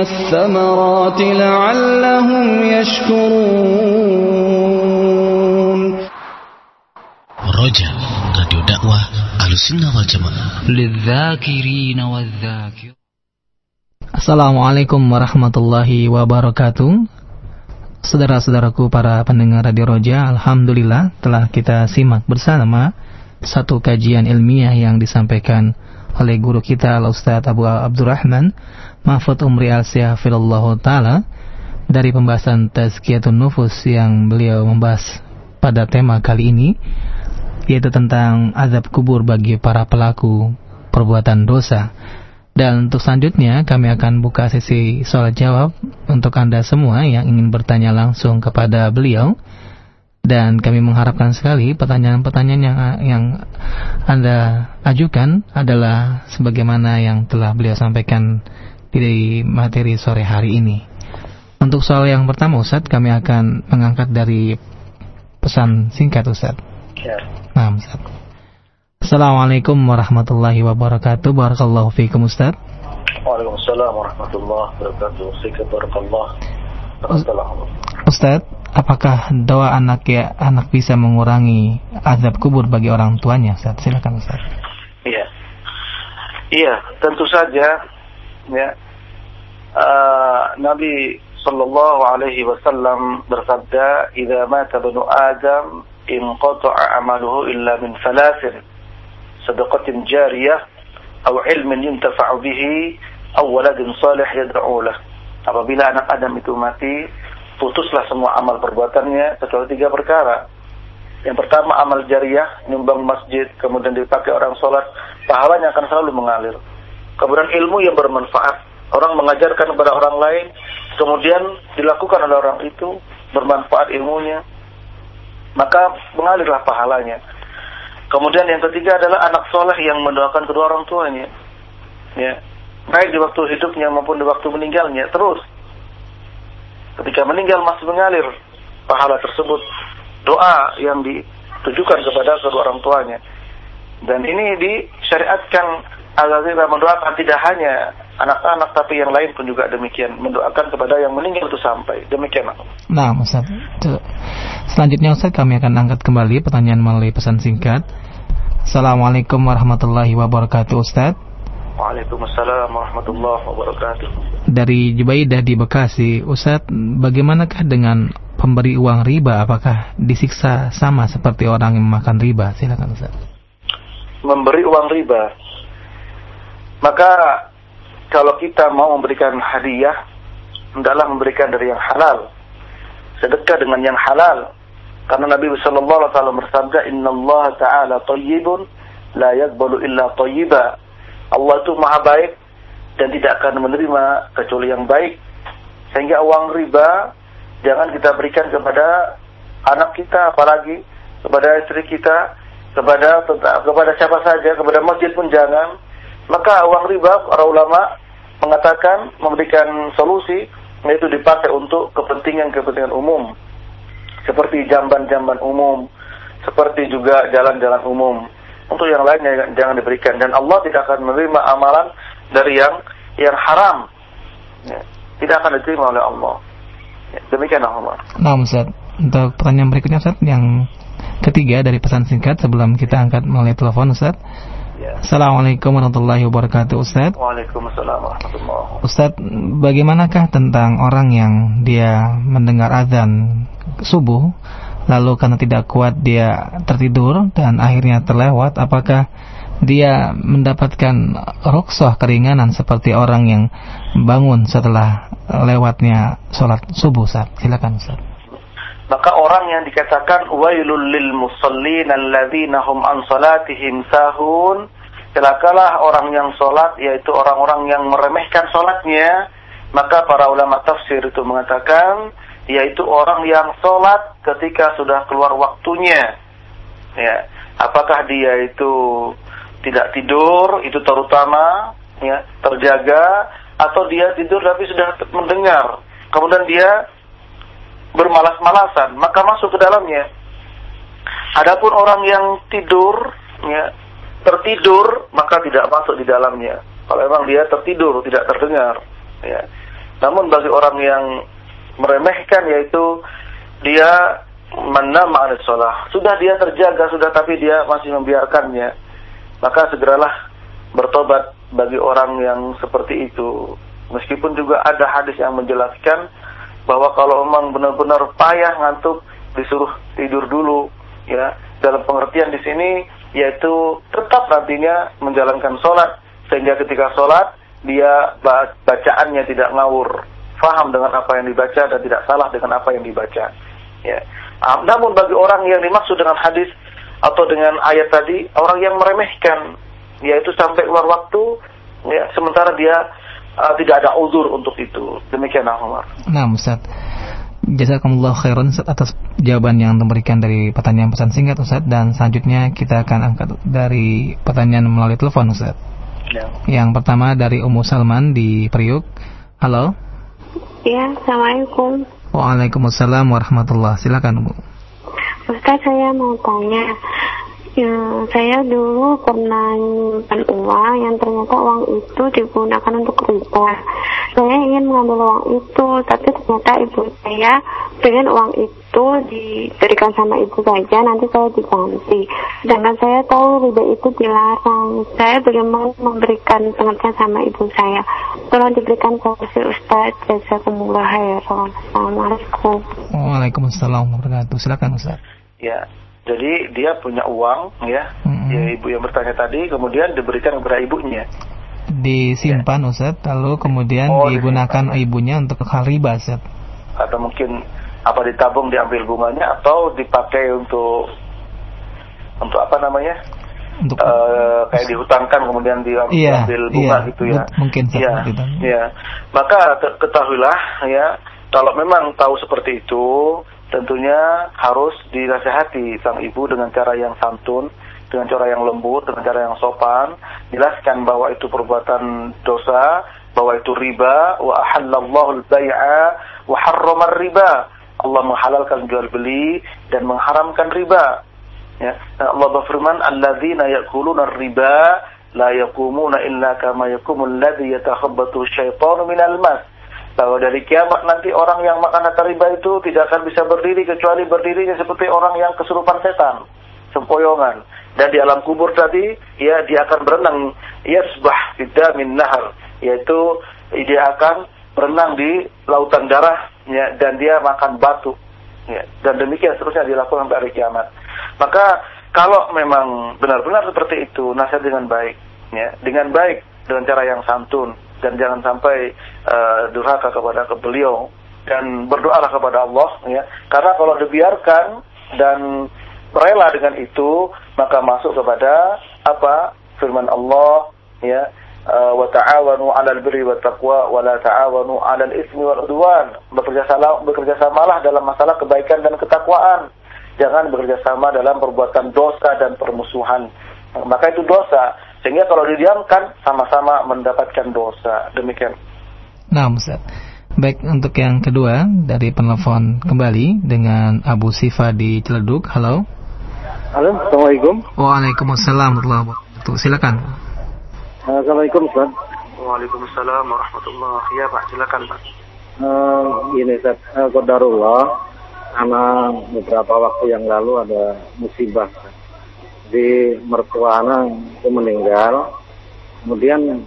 الثمرات لعلهم يشكرون. رجاء راديو دعوة السنة والجماعة للذاكرين والذاكر Assalamualaikum warahmatullahi wabarakatuh. Saudara-saudaraku para pendengar Radio Roja Alhamdulillah telah kita simak bersama Satu kajian ilmiah yang disampaikan oleh guru kita Al-Ustaz Abu Abdurrahman. Mahfud Umri Al-Sihafilullah Ta'ala Dari pembahasan Tazkiyatun Nufus yang beliau membahas pada tema kali ini Yaitu tentang azab kubur bagi para pelaku perbuatan dosa dan untuk selanjutnya kami akan buka sesi soal jawab untuk Anda semua yang ingin bertanya langsung kepada beliau. Dan kami mengharapkan sekali pertanyaan-pertanyaan yang yang Anda ajukan adalah sebagaimana yang telah beliau sampaikan di materi sore hari ini. Untuk soal yang pertama Ustaz, kami akan mengangkat dari pesan singkat Ustaz. Ya. Nah, Ustaz. Assalamualaikum warahmatullahi wabarakatuh. Barakallahu fiikum Ustaz. Waalaikumsalam warahmatullahi wabarakatuh. Ustaz, apakah doa anak ya anak bisa mengurangi azab kubur bagi orang tuanya? Ustaz, silakan Ustaz. Iya. Iya, tentu saja ya. Eh, Nabi sallallahu alaihi wasallam bersabda, "Idza mata banu Adam, inqata'a amaluhu illa min thalathin." Sadaqatin jariyah aw ilmin yuntafa'u bihi aw waladin salih yad'u lah. Apabila anak Adam itu mati, putuslah semua amal perbuatannya kecuali tiga perkara. Yang pertama amal jariah, nyumbang masjid, kemudian dipakai orang sholat, pahalanya akan selalu mengalir. Kemudian ilmu yang bermanfaat, orang mengajarkan kepada orang lain, kemudian dilakukan oleh orang itu, bermanfaat ilmunya, maka mengalirlah pahalanya. Kemudian yang ketiga adalah anak soleh yang mendoakan kedua orang tuanya. Ya. Baik di waktu hidupnya maupun di waktu meninggalnya. Terus. Ketika meninggal masih mengalir pahala tersebut. Doa yang ditujukan kepada kedua orang tuanya. Dan ini disyariatkan kita mendoakan tidak hanya anak-anak tapi yang lain pun juga demikian mendoakan kepada yang meninggal itu sampai demikian Nah, Ustaz. Selanjutnya Ustaz kami akan angkat kembali pertanyaan melalui pesan singkat. Assalamualaikum warahmatullahi wabarakatuh Ustaz. Waalaikumsalam warahmatullahi wabarakatuh Dari Jubaidah di Bekasi, Ustaz, bagaimanakah dengan pemberi uang riba? Apakah disiksa sama seperti orang yang makan riba? Silakan Ustaz. memberi uang riba maka kalau kita mau memberikan hadiah hendaklah memberikan dari yang halal. Sedekah dengan yang halal. Karena Nabi sallallahu alaihi wasallam bersabda innallaha ta'ala thayyibun la yaqbalu illa thayyiba Allah itu maha baik dan tidak akan menerima kecuali yang baik. Sehingga uang riba jangan kita berikan kepada anak kita apalagi kepada istri kita kepada kepada siapa saja kepada masjid pun jangan maka uang riba para ulama mengatakan memberikan solusi yaitu dipakai untuk kepentingan-kepentingan umum. Seperti jamban-jamban umum seperti juga jalan-jalan umum. Untuk yang lainnya jangan diberikan. Dan Allah tidak akan menerima amalan dari yang yang haram. Ya, tidak akan diterima oleh Allah. Ya, demikian Allah. Nah, Ustaz. Untuk pertanyaan berikutnya Ustaz yang ketiga dari pesan singkat sebelum kita angkat melalui telepon Ustaz. Ya. Assalamualaikum warahmatullahi wabarakatuh Ustaz. Waalaikumsalam warahmatullahi Ustaz, bagaimanakah tentang orang yang dia mendengar azan subuh lalu karena tidak kuat dia tertidur dan akhirnya terlewat apakah dia mendapatkan rukhsah keringanan seperti orang yang bangun setelah lewatnya sholat subuh Ustaz? Silakan Ustaz. Maka orang yang dikatakan wailul lil musallin alladzina hum an salatihim sahun celakalah orang yang salat yaitu orang-orang yang meremehkan salatnya. Maka para ulama tafsir itu mengatakan yaitu orang yang salat ketika sudah keluar waktunya. Ya apakah dia itu tidak tidur itu terutama ya terjaga atau dia tidur tapi sudah mendengar. Kemudian dia bermalas-malasan maka masuk ke dalamnya. Adapun orang yang tidur ya tertidur maka tidak masuk di dalamnya. Kalau memang dia tertidur tidak terdengar ya. Namun bagi orang yang meremehkan yaitu dia menama sholat sudah dia terjaga sudah tapi dia masih membiarkannya maka segeralah bertobat bagi orang yang seperti itu. Meskipun juga ada hadis yang menjelaskan bahwa kalau memang benar-benar payah ngantuk disuruh tidur dulu ya. Dalam pengertian di sini yaitu tetap nantinya menjalankan sholat sehingga ketika sholat dia bacaannya tidak ngawur. Faham dengan apa yang dibaca dan tidak salah dengan apa yang dibaca ya. Ah, namun bagi orang yang dimaksud dengan hadis atau dengan ayat tadi orang yang meremehkan yaitu sampai luar waktu ya sementara dia uh, tidak ada uzur untuk itu demikian Umar nah Ustaz Jazakumullah khairan Ustaz atas jawaban yang diberikan dari pertanyaan pesan singkat Ustaz dan selanjutnya kita akan angkat dari pertanyaan melalui telepon Ustaz. Ya. Yang pertama dari Ummu Salman di Priuk. Halo. Ya, Assalamualaikum. Waalaikumsalam warahmatullah. Silakan Ummu. Ustaz saya mau tanya Ya, saya dulu pernah menyimpan uang yang ternyata uang itu digunakan untuk riba. Saya ingin mengambil uang itu, tapi ternyata ibu saya pengen uang itu diberikan sama ibu saja, nanti saya diganti. Sedangkan saya tahu riba itu dilarang. Saya bagaimana memberikan pengertian sama ibu saya. Tolong diberikan solusi Ustaz. Jazakumullah khairan. Assalamualaikum. Waalaikumsalam warahmatullahi wabarakatuh. Silakan Ustaz. Ya, jadi dia punya uang ya, mm-hmm. ya ibu yang bertanya tadi, kemudian diberikan kepada ibunya. Disimpan ya. Ustaz, lalu kemudian oh, digunakan disimpan. ibunya untuk hal riba Ustaz. Atau mungkin apa ditabung diambil bunganya atau dipakai untuk untuk apa namanya? Untuk uh, kayak dihutangkan kemudian diambil iya, bunga iya, gitu ya. Mungkin ya, ya. Maka ketahuilah ya, kalau memang tahu seperti itu, tentunya harus dinasehati sang ibu dengan cara yang santun, dengan cara yang lembut, dengan cara yang sopan, jelaskan bahwa itu perbuatan dosa, bahwa itu riba, wa ahallallahu al-bai'a wa harrama riba. Allah menghalalkan jual beli dan mengharamkan riba. Ya. Allah berfirman, "Alladzina ya'kuluna riba la yaqumuna illa kama yakumul ladzi yatakhabbatu syaitanu minal mas." Bahwa dari kiamat nanti orang yang makan harta riba itu tidak akan bisa berdiri kecuali berdirinya seperti orang yang kesurupan setan, sempoyongan. Dan di alam kubur tadi, ya dia akan berenang, yasbah tidak min nahar, yaitu dia akan berenang di lautan darah, ya, dan dia makan batu. Ya, dan demikian seterusnya dilakukan sampai hari kiamat. Maka kalau memang benar-benar seperti itu, nasihat dengan baik, ya, dengan baik, dengan cara yang santun, dan jangan sampai uh, durhaka kepada ke beliau. Dan berdoalah kepada Allah ya. Karena kalau dibiarkan dan rela dengan itu maka masuk kepada apa firman Allah ya. Uh, wa ta'awanu 'alal birri wat taqwa wa la ta'awanu 'alal ismi wal udwan. Bekerja sama bekerja samalah dalam masalah kebaikan dan ketakwaan. Jangan bekerja sama dalam perbuatan dosa dan permusuhan. Maka itu dosa sehingga kalau didiamkan sama-sama mendapatkan dosa. Demikian. Nah, Ustaz. Baik, untuk yang kedua dari penelpon kembali dengan Abu Sifa di Ciledug. Halo. Halo, Assalamualaikum. Waalaikumsalam warahmatullahi wabarakatuh. Silakan. Assalamualaikum, Ustaz. Waalaikumsalam warahmatullahi Ya, Pak. Silakan, Pak. Uh, ini, Ustaz. Uh, Kodarullah. Karena beberapa waktu yang lalu ada musibah di mertua anak itu meninggal kemudian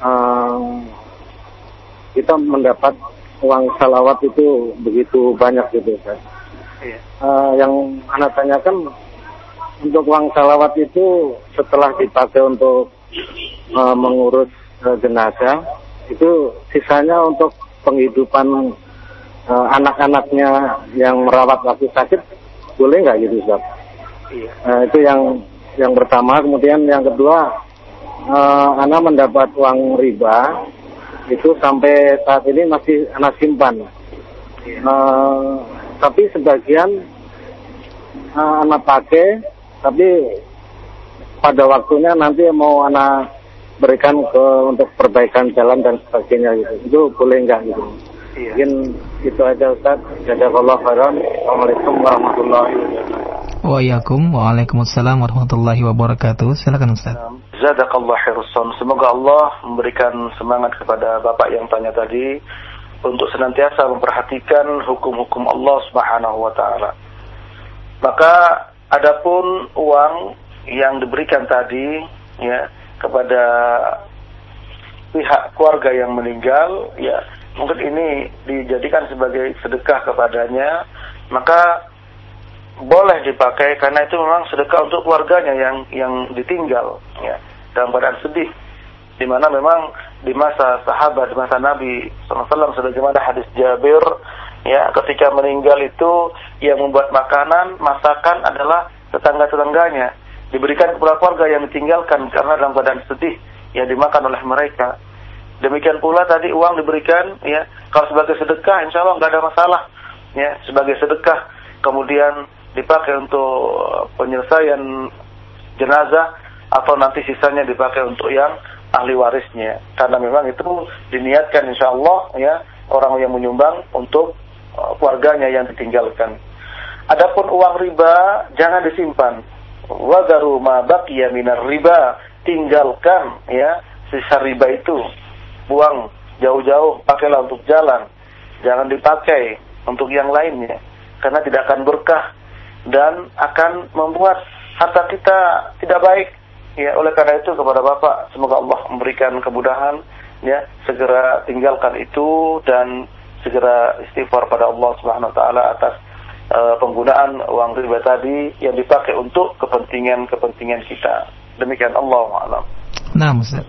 uh, kita mendapat uang salawat itu begitu banyak gitu kan iya. uh, yang anak tanyakan untuk uang salawat itu setelah dipakai untuk uh, mengurus uh, jenazah itu sisanya untuk penghidupan uh, anak-anaknya yang merawat waktu sakit boleh nggak gitu Ustaz? Iya. Nah, itu yang yang pertama. Kemudian yang kedua, uh, Ana mendapat uang riba itu sampai saat ini masih Ana simpan. Uh, tapi sebagian uh, Ana pakai, tapi pada waktunya nanti mau Ana berikan ke untuk perbaikan jalan dan sebagainya gitu. Itu boleh enggak gitu? Iya. Mungkin itu aja Ustaz. Jazakallah khairan. Assalamualaikum warahmatullahi wabarakatuh. Waalaikumsalam Waalaikumsalam warahmatullahi wabarakatuh. Silakan Ustaz. Zadakallah khairusan. Semoga Allah memberikan semangat kepada Bapak yang tanya tadi untuk senantiasa memperhatikan hukum-hukum Allah Subhanahu wa taala. Maka adapun uang yang diberikan tadi ya kepada pihak keluarga yang meninggal ya mungkin ini dijadikan sebagai sedekah kepadanya maka boleh dipakai karena itu memang sedekah untuk keluarganya yang yang ditinggal ya. Dalam keadaan sedih. Di mana memang di masa sahabat di masa Nabi SAW sebagaimana hadis Jabir ya ketika meninggal itu yang membuat makanan masakan adalah tetangga-tetangganya. Diberikan kepada keluarga yang ditinggalkan karena dalam keadaan sedih yang dimakan oleh mereka. Demikian pula tadi uang diberikan ya kalau sebagai sedekah insya Allah nggak ada masalah ya sebagai sedekah. Kemudian dipakai untuk penyelesaian jenazah atau nanti sisanya dipakai untuk yang ahli warisnya karena memang itu diniatkan insya Allah ya orang yang menyumbang untuk uh, keluarganya yang ditinggalkan. Adapun uang riba jangan disimpan. Wadaru ma baqiya minar riba tinggalkan ya sisa riba itu buang jauh-jauh, pakailah untuk jalan. Jangan dipakai untuk yang lainnya. Karena tidak akan berkah dan akan membuat harta kita tidak baik. Ya, oleh karena itu kepada Bapak, semoga Allah memberikan kemudahan ya, segera tinggalkan itu dan segera istighfar pada Allah Subhanahu wa taala atas uh, penggunaan uang riba tadi yang dipakai untuk kepentingan-kepentingan kita. Demikian Allah alam. Nah, Ustaz.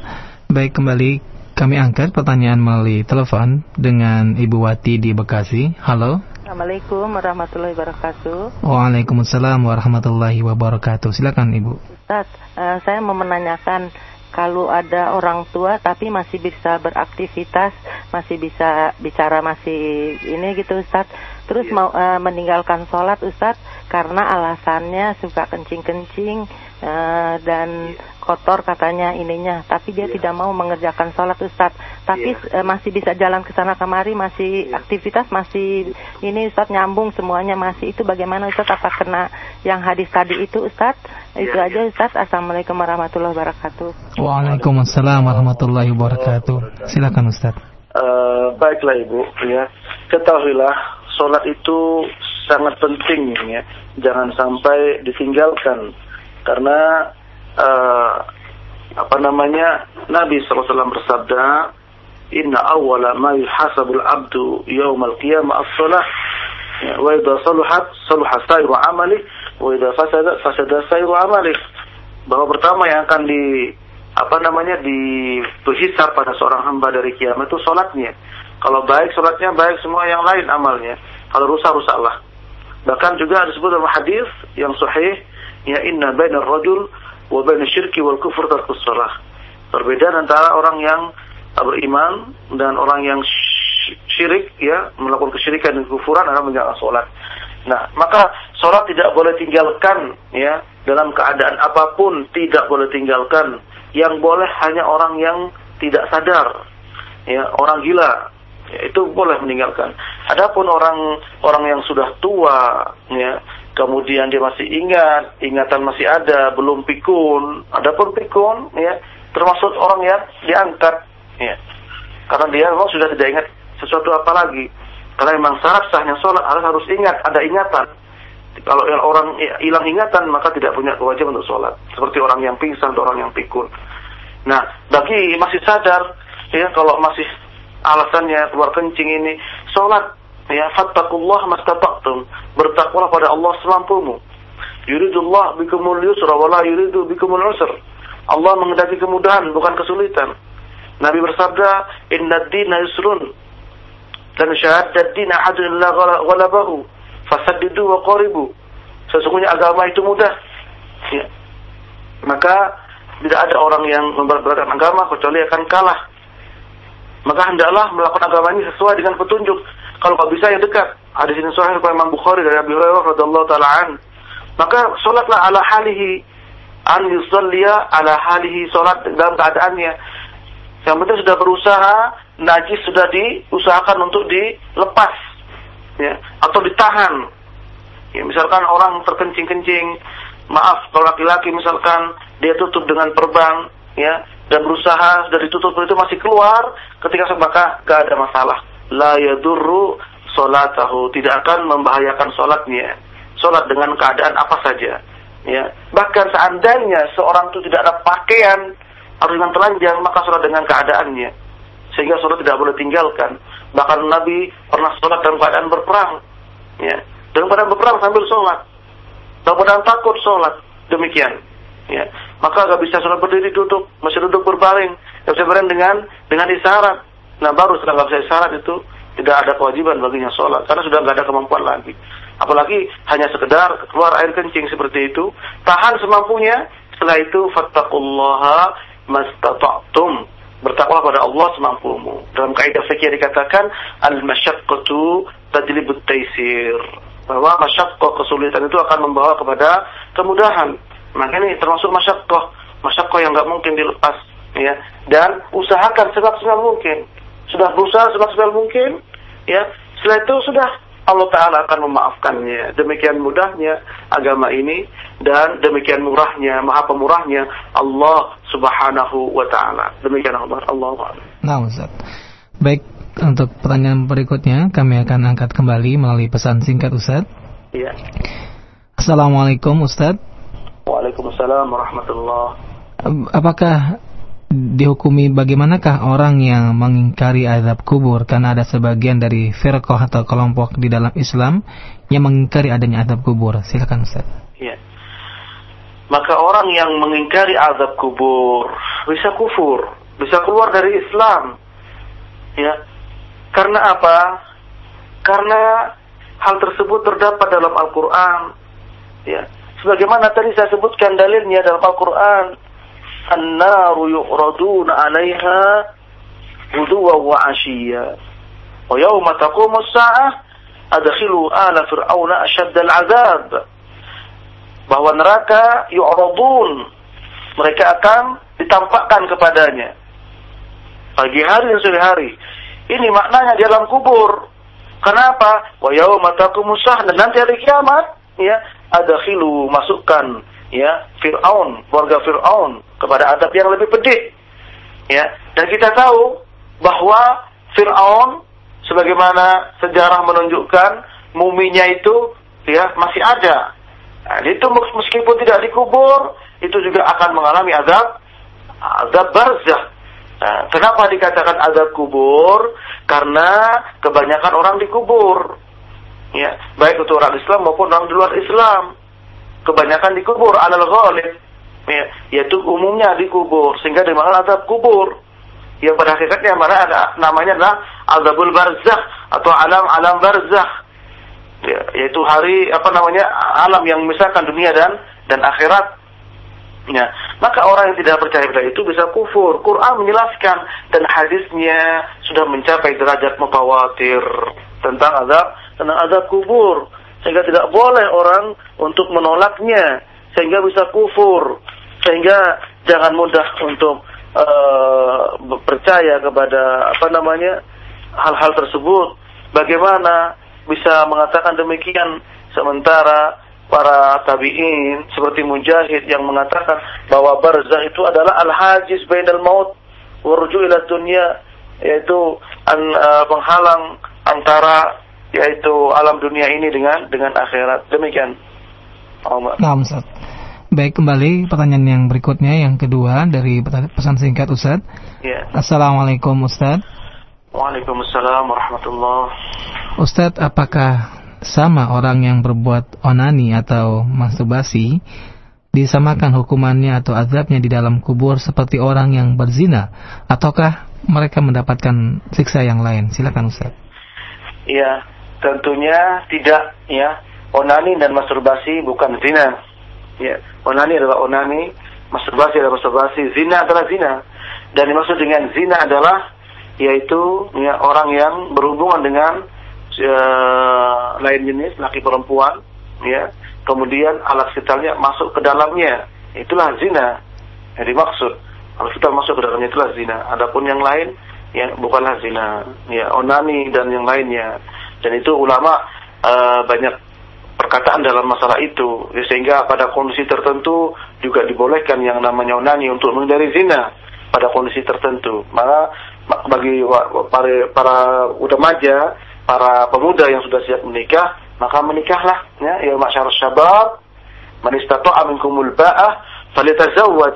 Baik kembali kami angkat pertanyaan melalui telepon dengan Ibu Wati di Bekasi. Halo. Assalamualaikum warahmatullahi wabarakatuh. Waalaikumsalam warahmatullahi wabarakatuh. Silakan Ibu. Ustaz, uh, saya mau menanyakan kalau ada orang tua tapi masih bisa beraktivitas, masih bisa bicara masih ini gitu Ustaz. Terus yeah. mau uh, meninggalkan sholat Ustaz karena alasannya suka kencing-kencing uh, dan kotor katanya ininya, tapi dia yeah. tidak mau mengerjakan sholat Ustaz. Tapi yeah. uh, masih bisa jalan ke sana kemari, masih yeah. aktivitas masih ini Ustaz nyambung semuanya masih itu bagaimana Ustaz apa kena yang hadis tadi itu Ustaz? Yeah. Itu iya. aja Ustaz. Assalamualaikum warahmatullahi wabarakatuh. Waalaikumsalam warahmatullahi wabarakatuh. Silakan Ustaz. Uh, baiklah Ibu, ya. Ketahuilah sholat itu sangat penting ya. Jangan sampai ditinggalkan karena uh, apa namanya Nabi SAW bersabda Inna awwala ma yuhasabul abdu yawmal qiyamah as-salah. Ya, wa idza saluhat saluha sairu amali wa idza fasada fasada sairu amali bahwa pertama yang akan di apa namanya dihisab pada seorang hamba dari kiamat itu sholatnya kalau baik sholatnya baik semua yang lain amalnya. Kalau rusak rusaklah. Bahkan juga disebut dalam hadis yang sahih ya inna bainar rajul wa syirki wal kufur tarkus shalah. Perbedaan antara orang yang beriman dan orang yang syirik ya melakukan kesyirikan dan kekufuran adalah menjalankan sholat. Nah, maka sholat tidak boleh tinggalkan ya dalam keadaan apa pun tidak boleh tinggalkan. Yang boleh hanya orang yang tidak sadar, ya orang gila ya, itu boleh meninggalkan. Adapun orang orang yang sudah tua ya kemudian dia masih ingat, ingatan masih ada, belum pikun. Adapun pikun, ya, termasuk orang yang diangkat, ya. Karena dia memang sudah tidak ingat sesuatu apa lagi. Karena memang syarat sahnya sholat harus harus ingat, ada ingatan. Kalau orang hilang ingatan maka tidak punya kewajiban untuk sholat. Seperti orang yang pingsan atau orang yang pikun. Nah, bagi masih sadar, ya kalau masih alasannya keluar kencing ini, sholat ya fattakullah mastata'tum. Bertakwalah pada Allah semampumu. Yuridullah bikumul yusra wala yuridu bikumul usr. Allah mengendaki kemudahan bukan kesulitan. Nabi bersabda inna dina yusrun. Dan syahadad dina ahadun illa ghalabahu. Fasaddidu wa qaribu. Sesungguhnya agama itu mudah. Ya. maka tidak ada orang yang memberatkan agama kecuali akan kalah. Maka hendaklah melakukan agama ini sesuai dengan petunjuk kalau nggak bisa yang dekat. Hadis ini sahih oleh Imam Bukhari dari Abi Hurairah radhiyallahu taala an. Maka salatlah ala halihi an yusalliya ala halihi salat dalam keadaannya. Yang penting sudah berusaha najis sudah diusahakan untuk dilepas ya atau ditahan. Ya, misalkan orang terkencing-kencing, maaf kalau laki-laki misalkan dia tutup dengan perban ya dan berusaha sudah ditutup itu masih keluar ketika maka gak ada masalah la yadurru salatahu tidak akan membahayakan salatnya salat dengan keadaan apa saja Ya, bahkan seandainya seorang itu tidak ada pakaian atau dengan telanjang, maka sholat dengan keadaannya. Sehingga sholat tidak boleh tinggalkan. Bahkan Nabi pernah sholat dalam keadaan berperang. Ya, dalam keadaan berperang sambil sholat. Dalam keadaan takut sholat. Demikian. Ya, maka gak bisa sholat berdiri duduk, masih duduk berbaring. Gak bisa berbaring dengan dengan isyarat. Nah baru setelah gak bisa isyarat itu tidak ada kewajiban baginya sholat karena sudah nggak ada kemampuan lagi. Apalagi hanya sekedar keluar air kencing seperti itu, tahan semampunya. Setelah itu fattaqullaha mastata'tum. Bertakwa kepada Allah semampumu. Dalam kaidah fikih dikatakan al-masyaqqatu tajlibut taisir. Bahwa masyaqqah kesulitan itu akan membawa kepada kemudahan. Maka ini termasuk masyaqqah, masyaqqah yang nggak mungkin dilepas ya. Dan usahakan sebab-sebab mungkin. Sudah berusaha sebab-sebab mungkin ya. Setelah itu sudah Allah Ta'ala akan memaafkannya. Demikian mudahnya agama ini dan demikian murahnya, maha pemurahnya Allah Subhanahu wa Ta'ala. Demikian Allah. Allah. Nah, Ustaz. Baik, untuk pertanyaan berikutnya kami akan angkat kembali melalui pesan singkat Ustaz. Iya. Assalamualaikum Ustaz. Waalaikumsalam warahmatullah. Apakah dihukumi bagaimanakah orang yang mengingkari azab kubur karena ada sebagian dari firqah atau kelompok di dalam Islam yang mengingkari adanya azab kubur. Silakan Ustaz. Ya. Maka orang yang mengingkari azab kubur bisa kufur, bisa keluar dari Islam. Ya. Karena apa? Karena hal tersebut terdapat dalam Al-Qur'an. Ya. Sebagaimana tadi saya sebutkan dalilnya dalam Al-Qur'an النار يعرضون عليها غدوا وعشيا ويوم تقوم الساعة أدخلوا آل فرعون أشد العذاب bahwa neraka yu'radun mereka akan ditampakkan kepadanya pagi hari dan sore hari ini maknanya di alam kubur kenapa wa yauma taqumusah dan nanti hari kiamat ya adakhilu masukkan ya Fir'aun, keluarga Fir'aun kepada adab yang lebih pedih. Ya, dan kita tahu bahwa Fir'aun sebagaimana sejarah menunjukkan muminya itu ya masih ada. Nah, itu meskipun tidak dikubur, itu juga akan mengalami adab adab barzah. Nah, kenapa dikatakan adab kubur? Karena kebanyakan orang dikubur. Ya, baik itu orang Islam maupun orang di luar Islam kebanyakan dikubur alal ghalib yaitu umumnya dikubur sehingga dimakan azab kubur. Yang pada hakikatnya mana ada namanya adalah azabul barzakh atau alam alam barzakh ya, yaitu hari apa namanya alam yang memisahkan dunia dan dan akhirat. Ya, maka orang yang tidak percaya pada itu bisa kufur. Quran menjelaskan dan hadisnya sudah mencapai derajat mutawatir tentang azab tentang azab kubur. Sehingga tidak boleh orang untuk menolaknya sehingga bisa kufur sehingga jangan mudah untuk uh, percaya kepada apa namanya hal-hal tersebut bagaimana bisa mengatakan demikian sementara para tabi'in seperti Mujahid yang mengatakan bahwa barzah itu adalah al-hajiz bainal maut warju ila dunya yaitu an, uh, penghalang antara yaitu alam dunia ini dengan dengan akhirat. Demikian. Nah, Ustaz. Baik, kembali pertanyaan yang berikutnya yang kedua dari pesan singkat Ustaz. Ya. Assalamualaikum Ustaz. Waalaikumsalam warahmatullah. Ustaz, apakah sama orang yang berbuat onani atau masturbasi disamakan hukumannya atau azabnya di dalam kubur seperti orang yang berzina ataukah mereka mendapatkan siksa yang lain? Silakan Ustaz. Iya, tentunya tidak ya onani dan masturbasi bukan zina ya onani adalah onani masturbasi adalah masturbasi zina adalah zina. Dan dimaksud dengan zina adalah yaitu ya, orang yang berhubungan dengan uh, lain jenis laki perempuan ya. Kemudian alat vitalnya masuk ke dalamnya. Itulah zina yang dimaksud. Alat vital masuk ke dalamnya itulah zina. Adapun yang lain ya bukanlah zina. Ya onani dan yang lainnya. Dan itu ulama uh, banyak perkataan dalam masalah itu. Ya, sehingga pada kondisi tertentu juga dibolehkan yang namanya onani untuk menghindari zina pada kondisi tertentu. Maka bagi para, para remaja para pemuda yang sudah siap menikah maka menikahlah ya. Ya masyarakat syabab Man istata'a minkumul ba'ah falyatazawwaj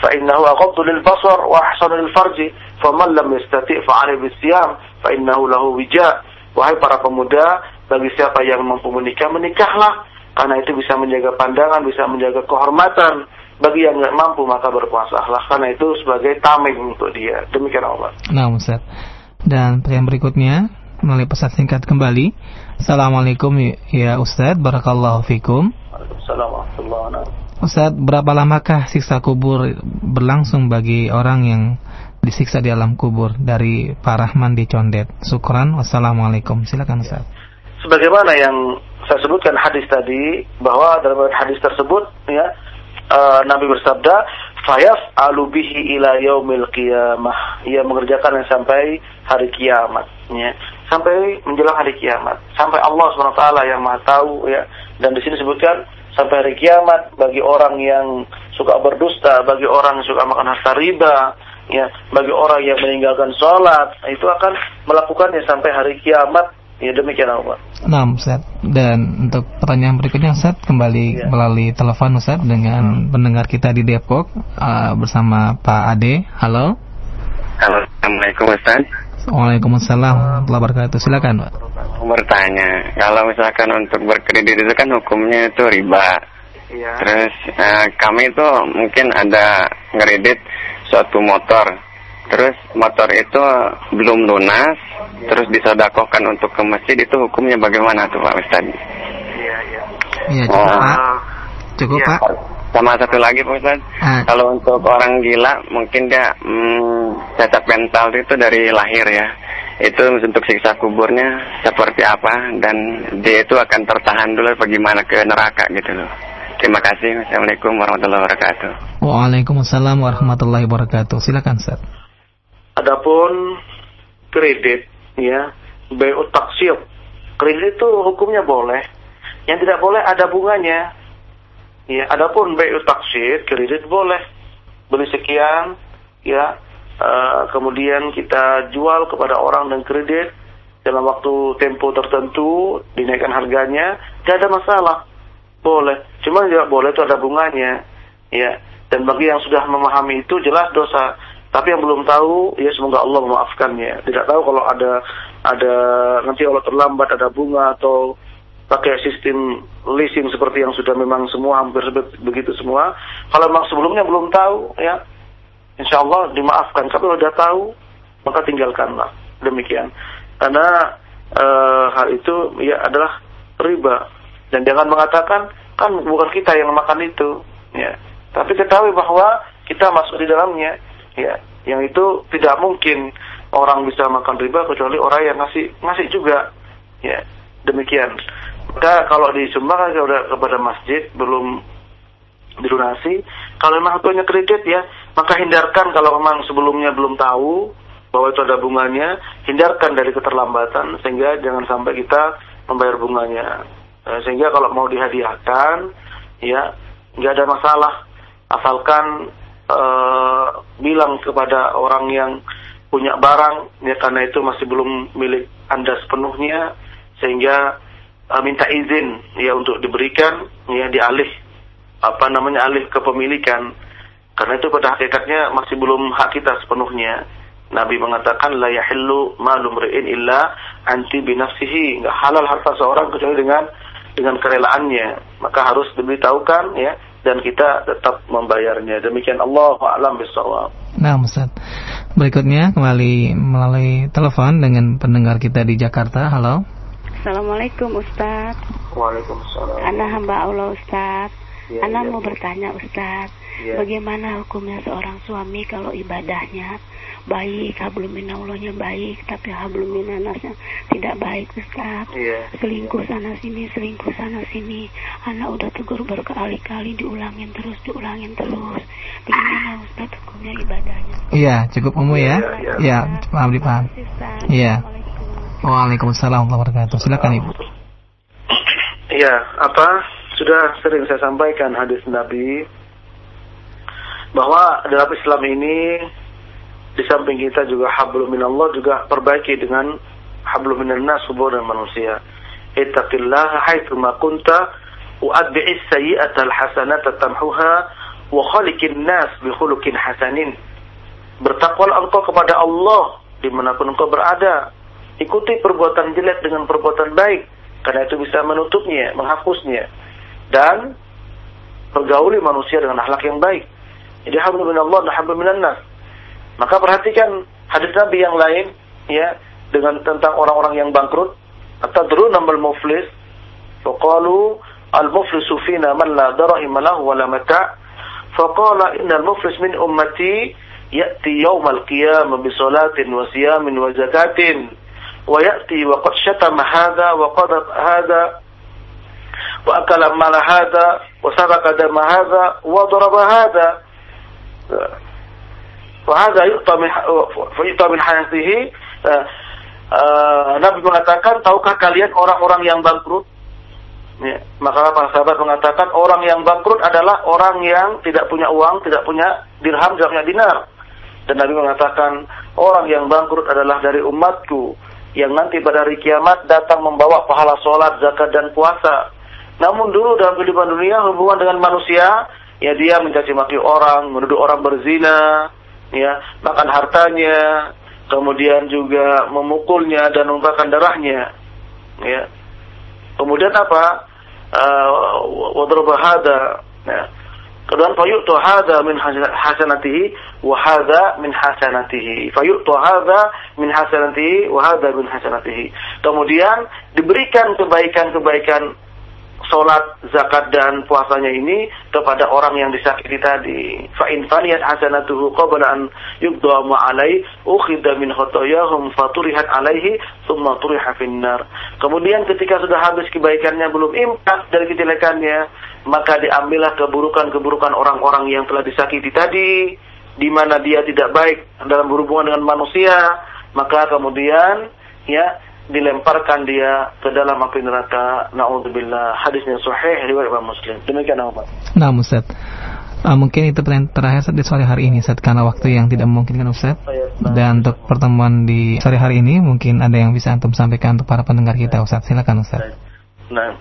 fa innahu aghaddu lil basar wa ahsanu lil farji faman lam yastati' fa bisiyam fa innahu lahu wija. Wahai para pemuda bagi siapa yang mampu menikah menikahlah. Karena itu bisa menjaga pandangan bisa menjaga kehormatan. Bagi yang nggak mampu maka berpuasalah karena itu sebagai tameng untuk dia. Demikian Allah Nah Ustaz Dan pertanyaan berikutnya Melalui pesan singkat kembali. Assalamualaikum ya Ustaz Barakallahu fikum. Waalaikumsalam Ustaz berapa lamakah siksa kubur berlangsung bagi orang yang disiksa di alam kubur dari Pak Rahman di Condet? Syukran. Wassalamualaikum. Silakan Ustaz sebagaimana yang saya sebutkan hadis tadi bahwa dalam hadis tersebut ya uh, Nabi bersabda fayaf alubihi ila yaumil qiyamah. Ia mengerjakan yang sampai hari kiamat ya. Sampai menjelang hari kiamat. Sampai Allah swt yang maha tahu ya. Dan di sini disebutkan sampai hari kiamat bagi orang yang suka berdusta bagi orang yang suka makan harta riba ya bagi orang yang meninggalkan sholat itu akan melakukannya sampai hari kiamat ya demikian Allah Nah Ustaz Dan untuk pertanyaan berikutnya Ustaz Kembali Ya. melalui telepon Ustaz Dengan pendengar kita di Depok uh, Bersama Pak Ade Halo Halo, Assalamualaikum Ustaz. Waalaikumsalam warahmatullahi wabarakatuh Silakan Pak Mau bertanya, kalau misalkan untuk berkredit itu kan hukumnya itu riba. Iya. Terus eh, kami itu mungkin ada kredit suatu motor. Terus motor itu belum lunas, terus disodakohkan untuk ke masjid itu hukumnya bagaimana tuh Pak Ustaz? iya iya Iya cukup Oh. Pak Cukup Iya. Pak Sama satu lagi Pak Ustaz, Ah. kalau untuk orang gila mungkin dia hmm, cacat mental itu dari lahir ya. Itu untuk siksa kuburnya seperti apa dan dia itu akan tertahan dulu bagaimana ke neraka gitu loh. Terima kasih. Assalamualaikum warahmatullahi wabarakatuh. Waalaikumsalam warahmatullahi wabarakatuh Silakan Ustaz Adapun kredit ya BU taksir kredit itu hukumnya boleh. Yang tidak boleh ada bunganya. Ya adapun BU taksir kredit boleh. Beli sekian ya eh, kemudian kita jual kepada orang dan kredit. Dalam waktu tempo tertentu dinaikkan harganya tidak ada masalah. Boleh. Cuma tidak boleh itu ada bunganya. Ya dan bagi yang sudah memahami itu jelas dosa tapi yang belum tahu ya semoga Allah memaafkannya. Tidak tahu kalau ada ada nanti kalau terlambat ada bunga atau pakai sistem leasing seperti yang sudah memang semua hampir begitu semua. Kalau memang sebelumnya belum tahu ya insya Allah dimaafkan kalau sudah tahu maka tinggalkanlah. Demikian. Karena eh, hal itu ya adalah riba. Dan jangan mengatakan kan bukan kita yang makan itu. Ya. Tapi ketahui bahwa kita masuk di dalamnya ya yang itu tidak mungkin orang bisa makan riba kecuali orang yang ngasih ngasih juga. Ya demikian. Maka kalau disumbangkan kepada masjid belum dilunasi. Kalau memang punya kredit ya maka hindarkan kalau memang sebelumnya belum tahu bahwa itu ada bunganya hindarkan dari keterlambatan sehingga jangan sampai kita membayar bunganya. Eh, sehingga kalau mau dihadiahkan ya nggak ada masalah. Asalkan eh, bilang kepada orang yang punya barang ya karena itu masih belum milik anda sepenuhnya sehingga eh, minta izin ya untuk diberikan ya dialih apa namanya alih kepemilikan. Karena itu pada hakikatnya masih belum hak kita sepenuhnya. Nabi mengatakan la yahillu malum ri'in illa anti binafsihi. Nggak halal harta seorang kecuali dengan dengan kerelaannya. Maka harus diberitahukan ya dan kita tetap membayarnya. Demikian Allah a'lam bissawab. Nah Ustaz. Berikutnya kembali melalui telepon dengan pendengar kita di Jakarta. Halo. Assalamualaikum Ustaz. Waalaikumsalam. Ana hamba Allah Ustaz. Ya, Ana ya. mau bertanya Ustaz Ya. Bagaimana hukumnya seorang suami kalau ibadahnya baik, hablum minallahnya baik, tapi hablum minannasnya tidak baik Ustaz Iya. Selingkuh sana sini, selingkuh sana sini Anak udah tegur berkali-kali diulangin terus, diulangin terus Bagaimana Ustaz hukumnya ibadahnya Iya cukup umum ya Iya, iya. Iya paham dipaham Terima kasih, Ustaz. Iya. Assalamualaikum. Waalaikumsalam warahmatullahi wabarakatuh Silakan Ibu Iya, apa sudah sering saya sampaikan hadis Nabi bahwa dalam Islam ini di samping kita juga hablum minallah juga perbaiki dengan hablum minannas hubungan manusia. Ittaqillaha haitsu ma kunta Wa'adbi'is sayyi'atal hasanata tamhuha wa khaliqin nas bi khuluqin hasanin. Bertakwalah engkau kepada Allah di mana pun engkau berada. Ikuti perbuatan jelek dengan perbuatan baik karena itu bisa menutupnya, menghapusnya. Dan pergauli manusia dengan akhlak yang baik. Jadi hamdu minallah dan hamdu minannas. Maka perhatikan hadis Nabi yang lain ya dengan tentang orang-orang yang bangkrut. Atau dulu namal muflis. Faqalu al muflisu fina man la darahim lahu wa la mata' faqala innal muflis min ummati ya'ti yawmal qiyamah bi salatin wa siyamin wa zakatin. Wa ya'ti wa qad shatama hadha wa qad hadha. Wa akala mala hadha wa saraka dama hadha wa daraba hadha Wahada yu'ta min yu'ta min hayatihi Nabi mengatakan tahukah kalian orang-orang yang bangkrut Ya, maka para sahabat mengatakan orang yang bangkrut adalah orang yang tidak punya uang, tidak punya dirham, tidak punya dinar. Dan Nabi mengatakan orang yang bangkrut adalah dari umatku yang nanti pada hari kiamat datang membawa pahala sholat, zakat dan puasa. Namun dulu dalam kehidupan dunia hubungan dengan manusia, ya dia mencaci maki orang, menuduh orang berzina, ya makan hartanya, kemudian juga memukulnya dan menumpahkan darahnya, ya. Kemudian apa? wadraba hada ya. Kemudian fayu'tu hada min hasanatihi wa hada min hasanatihi. Fayu'tu hada min hasanatihi wa hada min hasanatihi. Kemudian diberikan kebaikan-kebaikan sholat, zakat dan puasanya ini kepada orang yang disakiti tadi. Fa in faniyat hasanatuhu qabla an yuqda ma alai ukhidha min khotoyahum faturihat alaihi thumma turiha finnar. Kemudian ketika sudah habis kebaikannya belum impak dari kejelekannya, maka diambillah keburukan-keburukan orang-orang yang telah disakiti tadi di mana dia tidak baik dalam berhubungan dengan manusia, maka kemudian ya dilemparkan dia ke dalam api neraka. Nauzubillah. Hadisnya sahih riwayat Imam Muslim. Demikian Pak. Nah, Ustaz. Uh, mungkin itu pertanyaan terakhir di sore hari ini Ustaz karena waktu yang tidak memungkinkan Ustaz. Dan untuk pertemuan di sore hari ini mungkin ada yang bisa antum sampaikan untuk para pendengar kita Ustaz. Silakan Ustaz. Nah.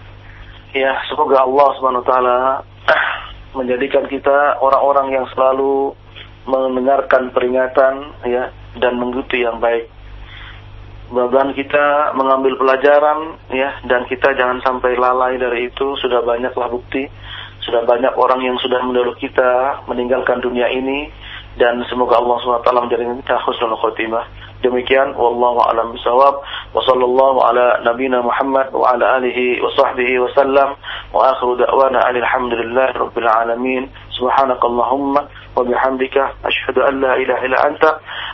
Ya, semoga Allah Subhanahu wa taala menjadikan kita orang-orang yang selalu mendengarkan peringatan ya dan mengikuti yang baik mudah kita mengambil pelajaran ya dan kita jangan sampai lalai dari itu. Sudah banyaklah bukti. Sudah banyak orang yang sudah mendahului kita meninggalkan dunia ini. Dan semoga Allah SWT menjadikan kita khusnul khotimah demikian wallahu a'lam bisawab wa sallallahu ala nabina Muhammad wa ala alihi wa sahbihi wa sallam wa akhiru da'wana alhamdulillahi rabbil alamin subhanakallahumma وبحمدك أشهد أن لا إله إلا أنت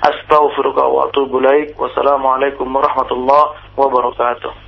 أستغفرك وأتوب إليك والسلام عليكم ورحمة الله وبركاته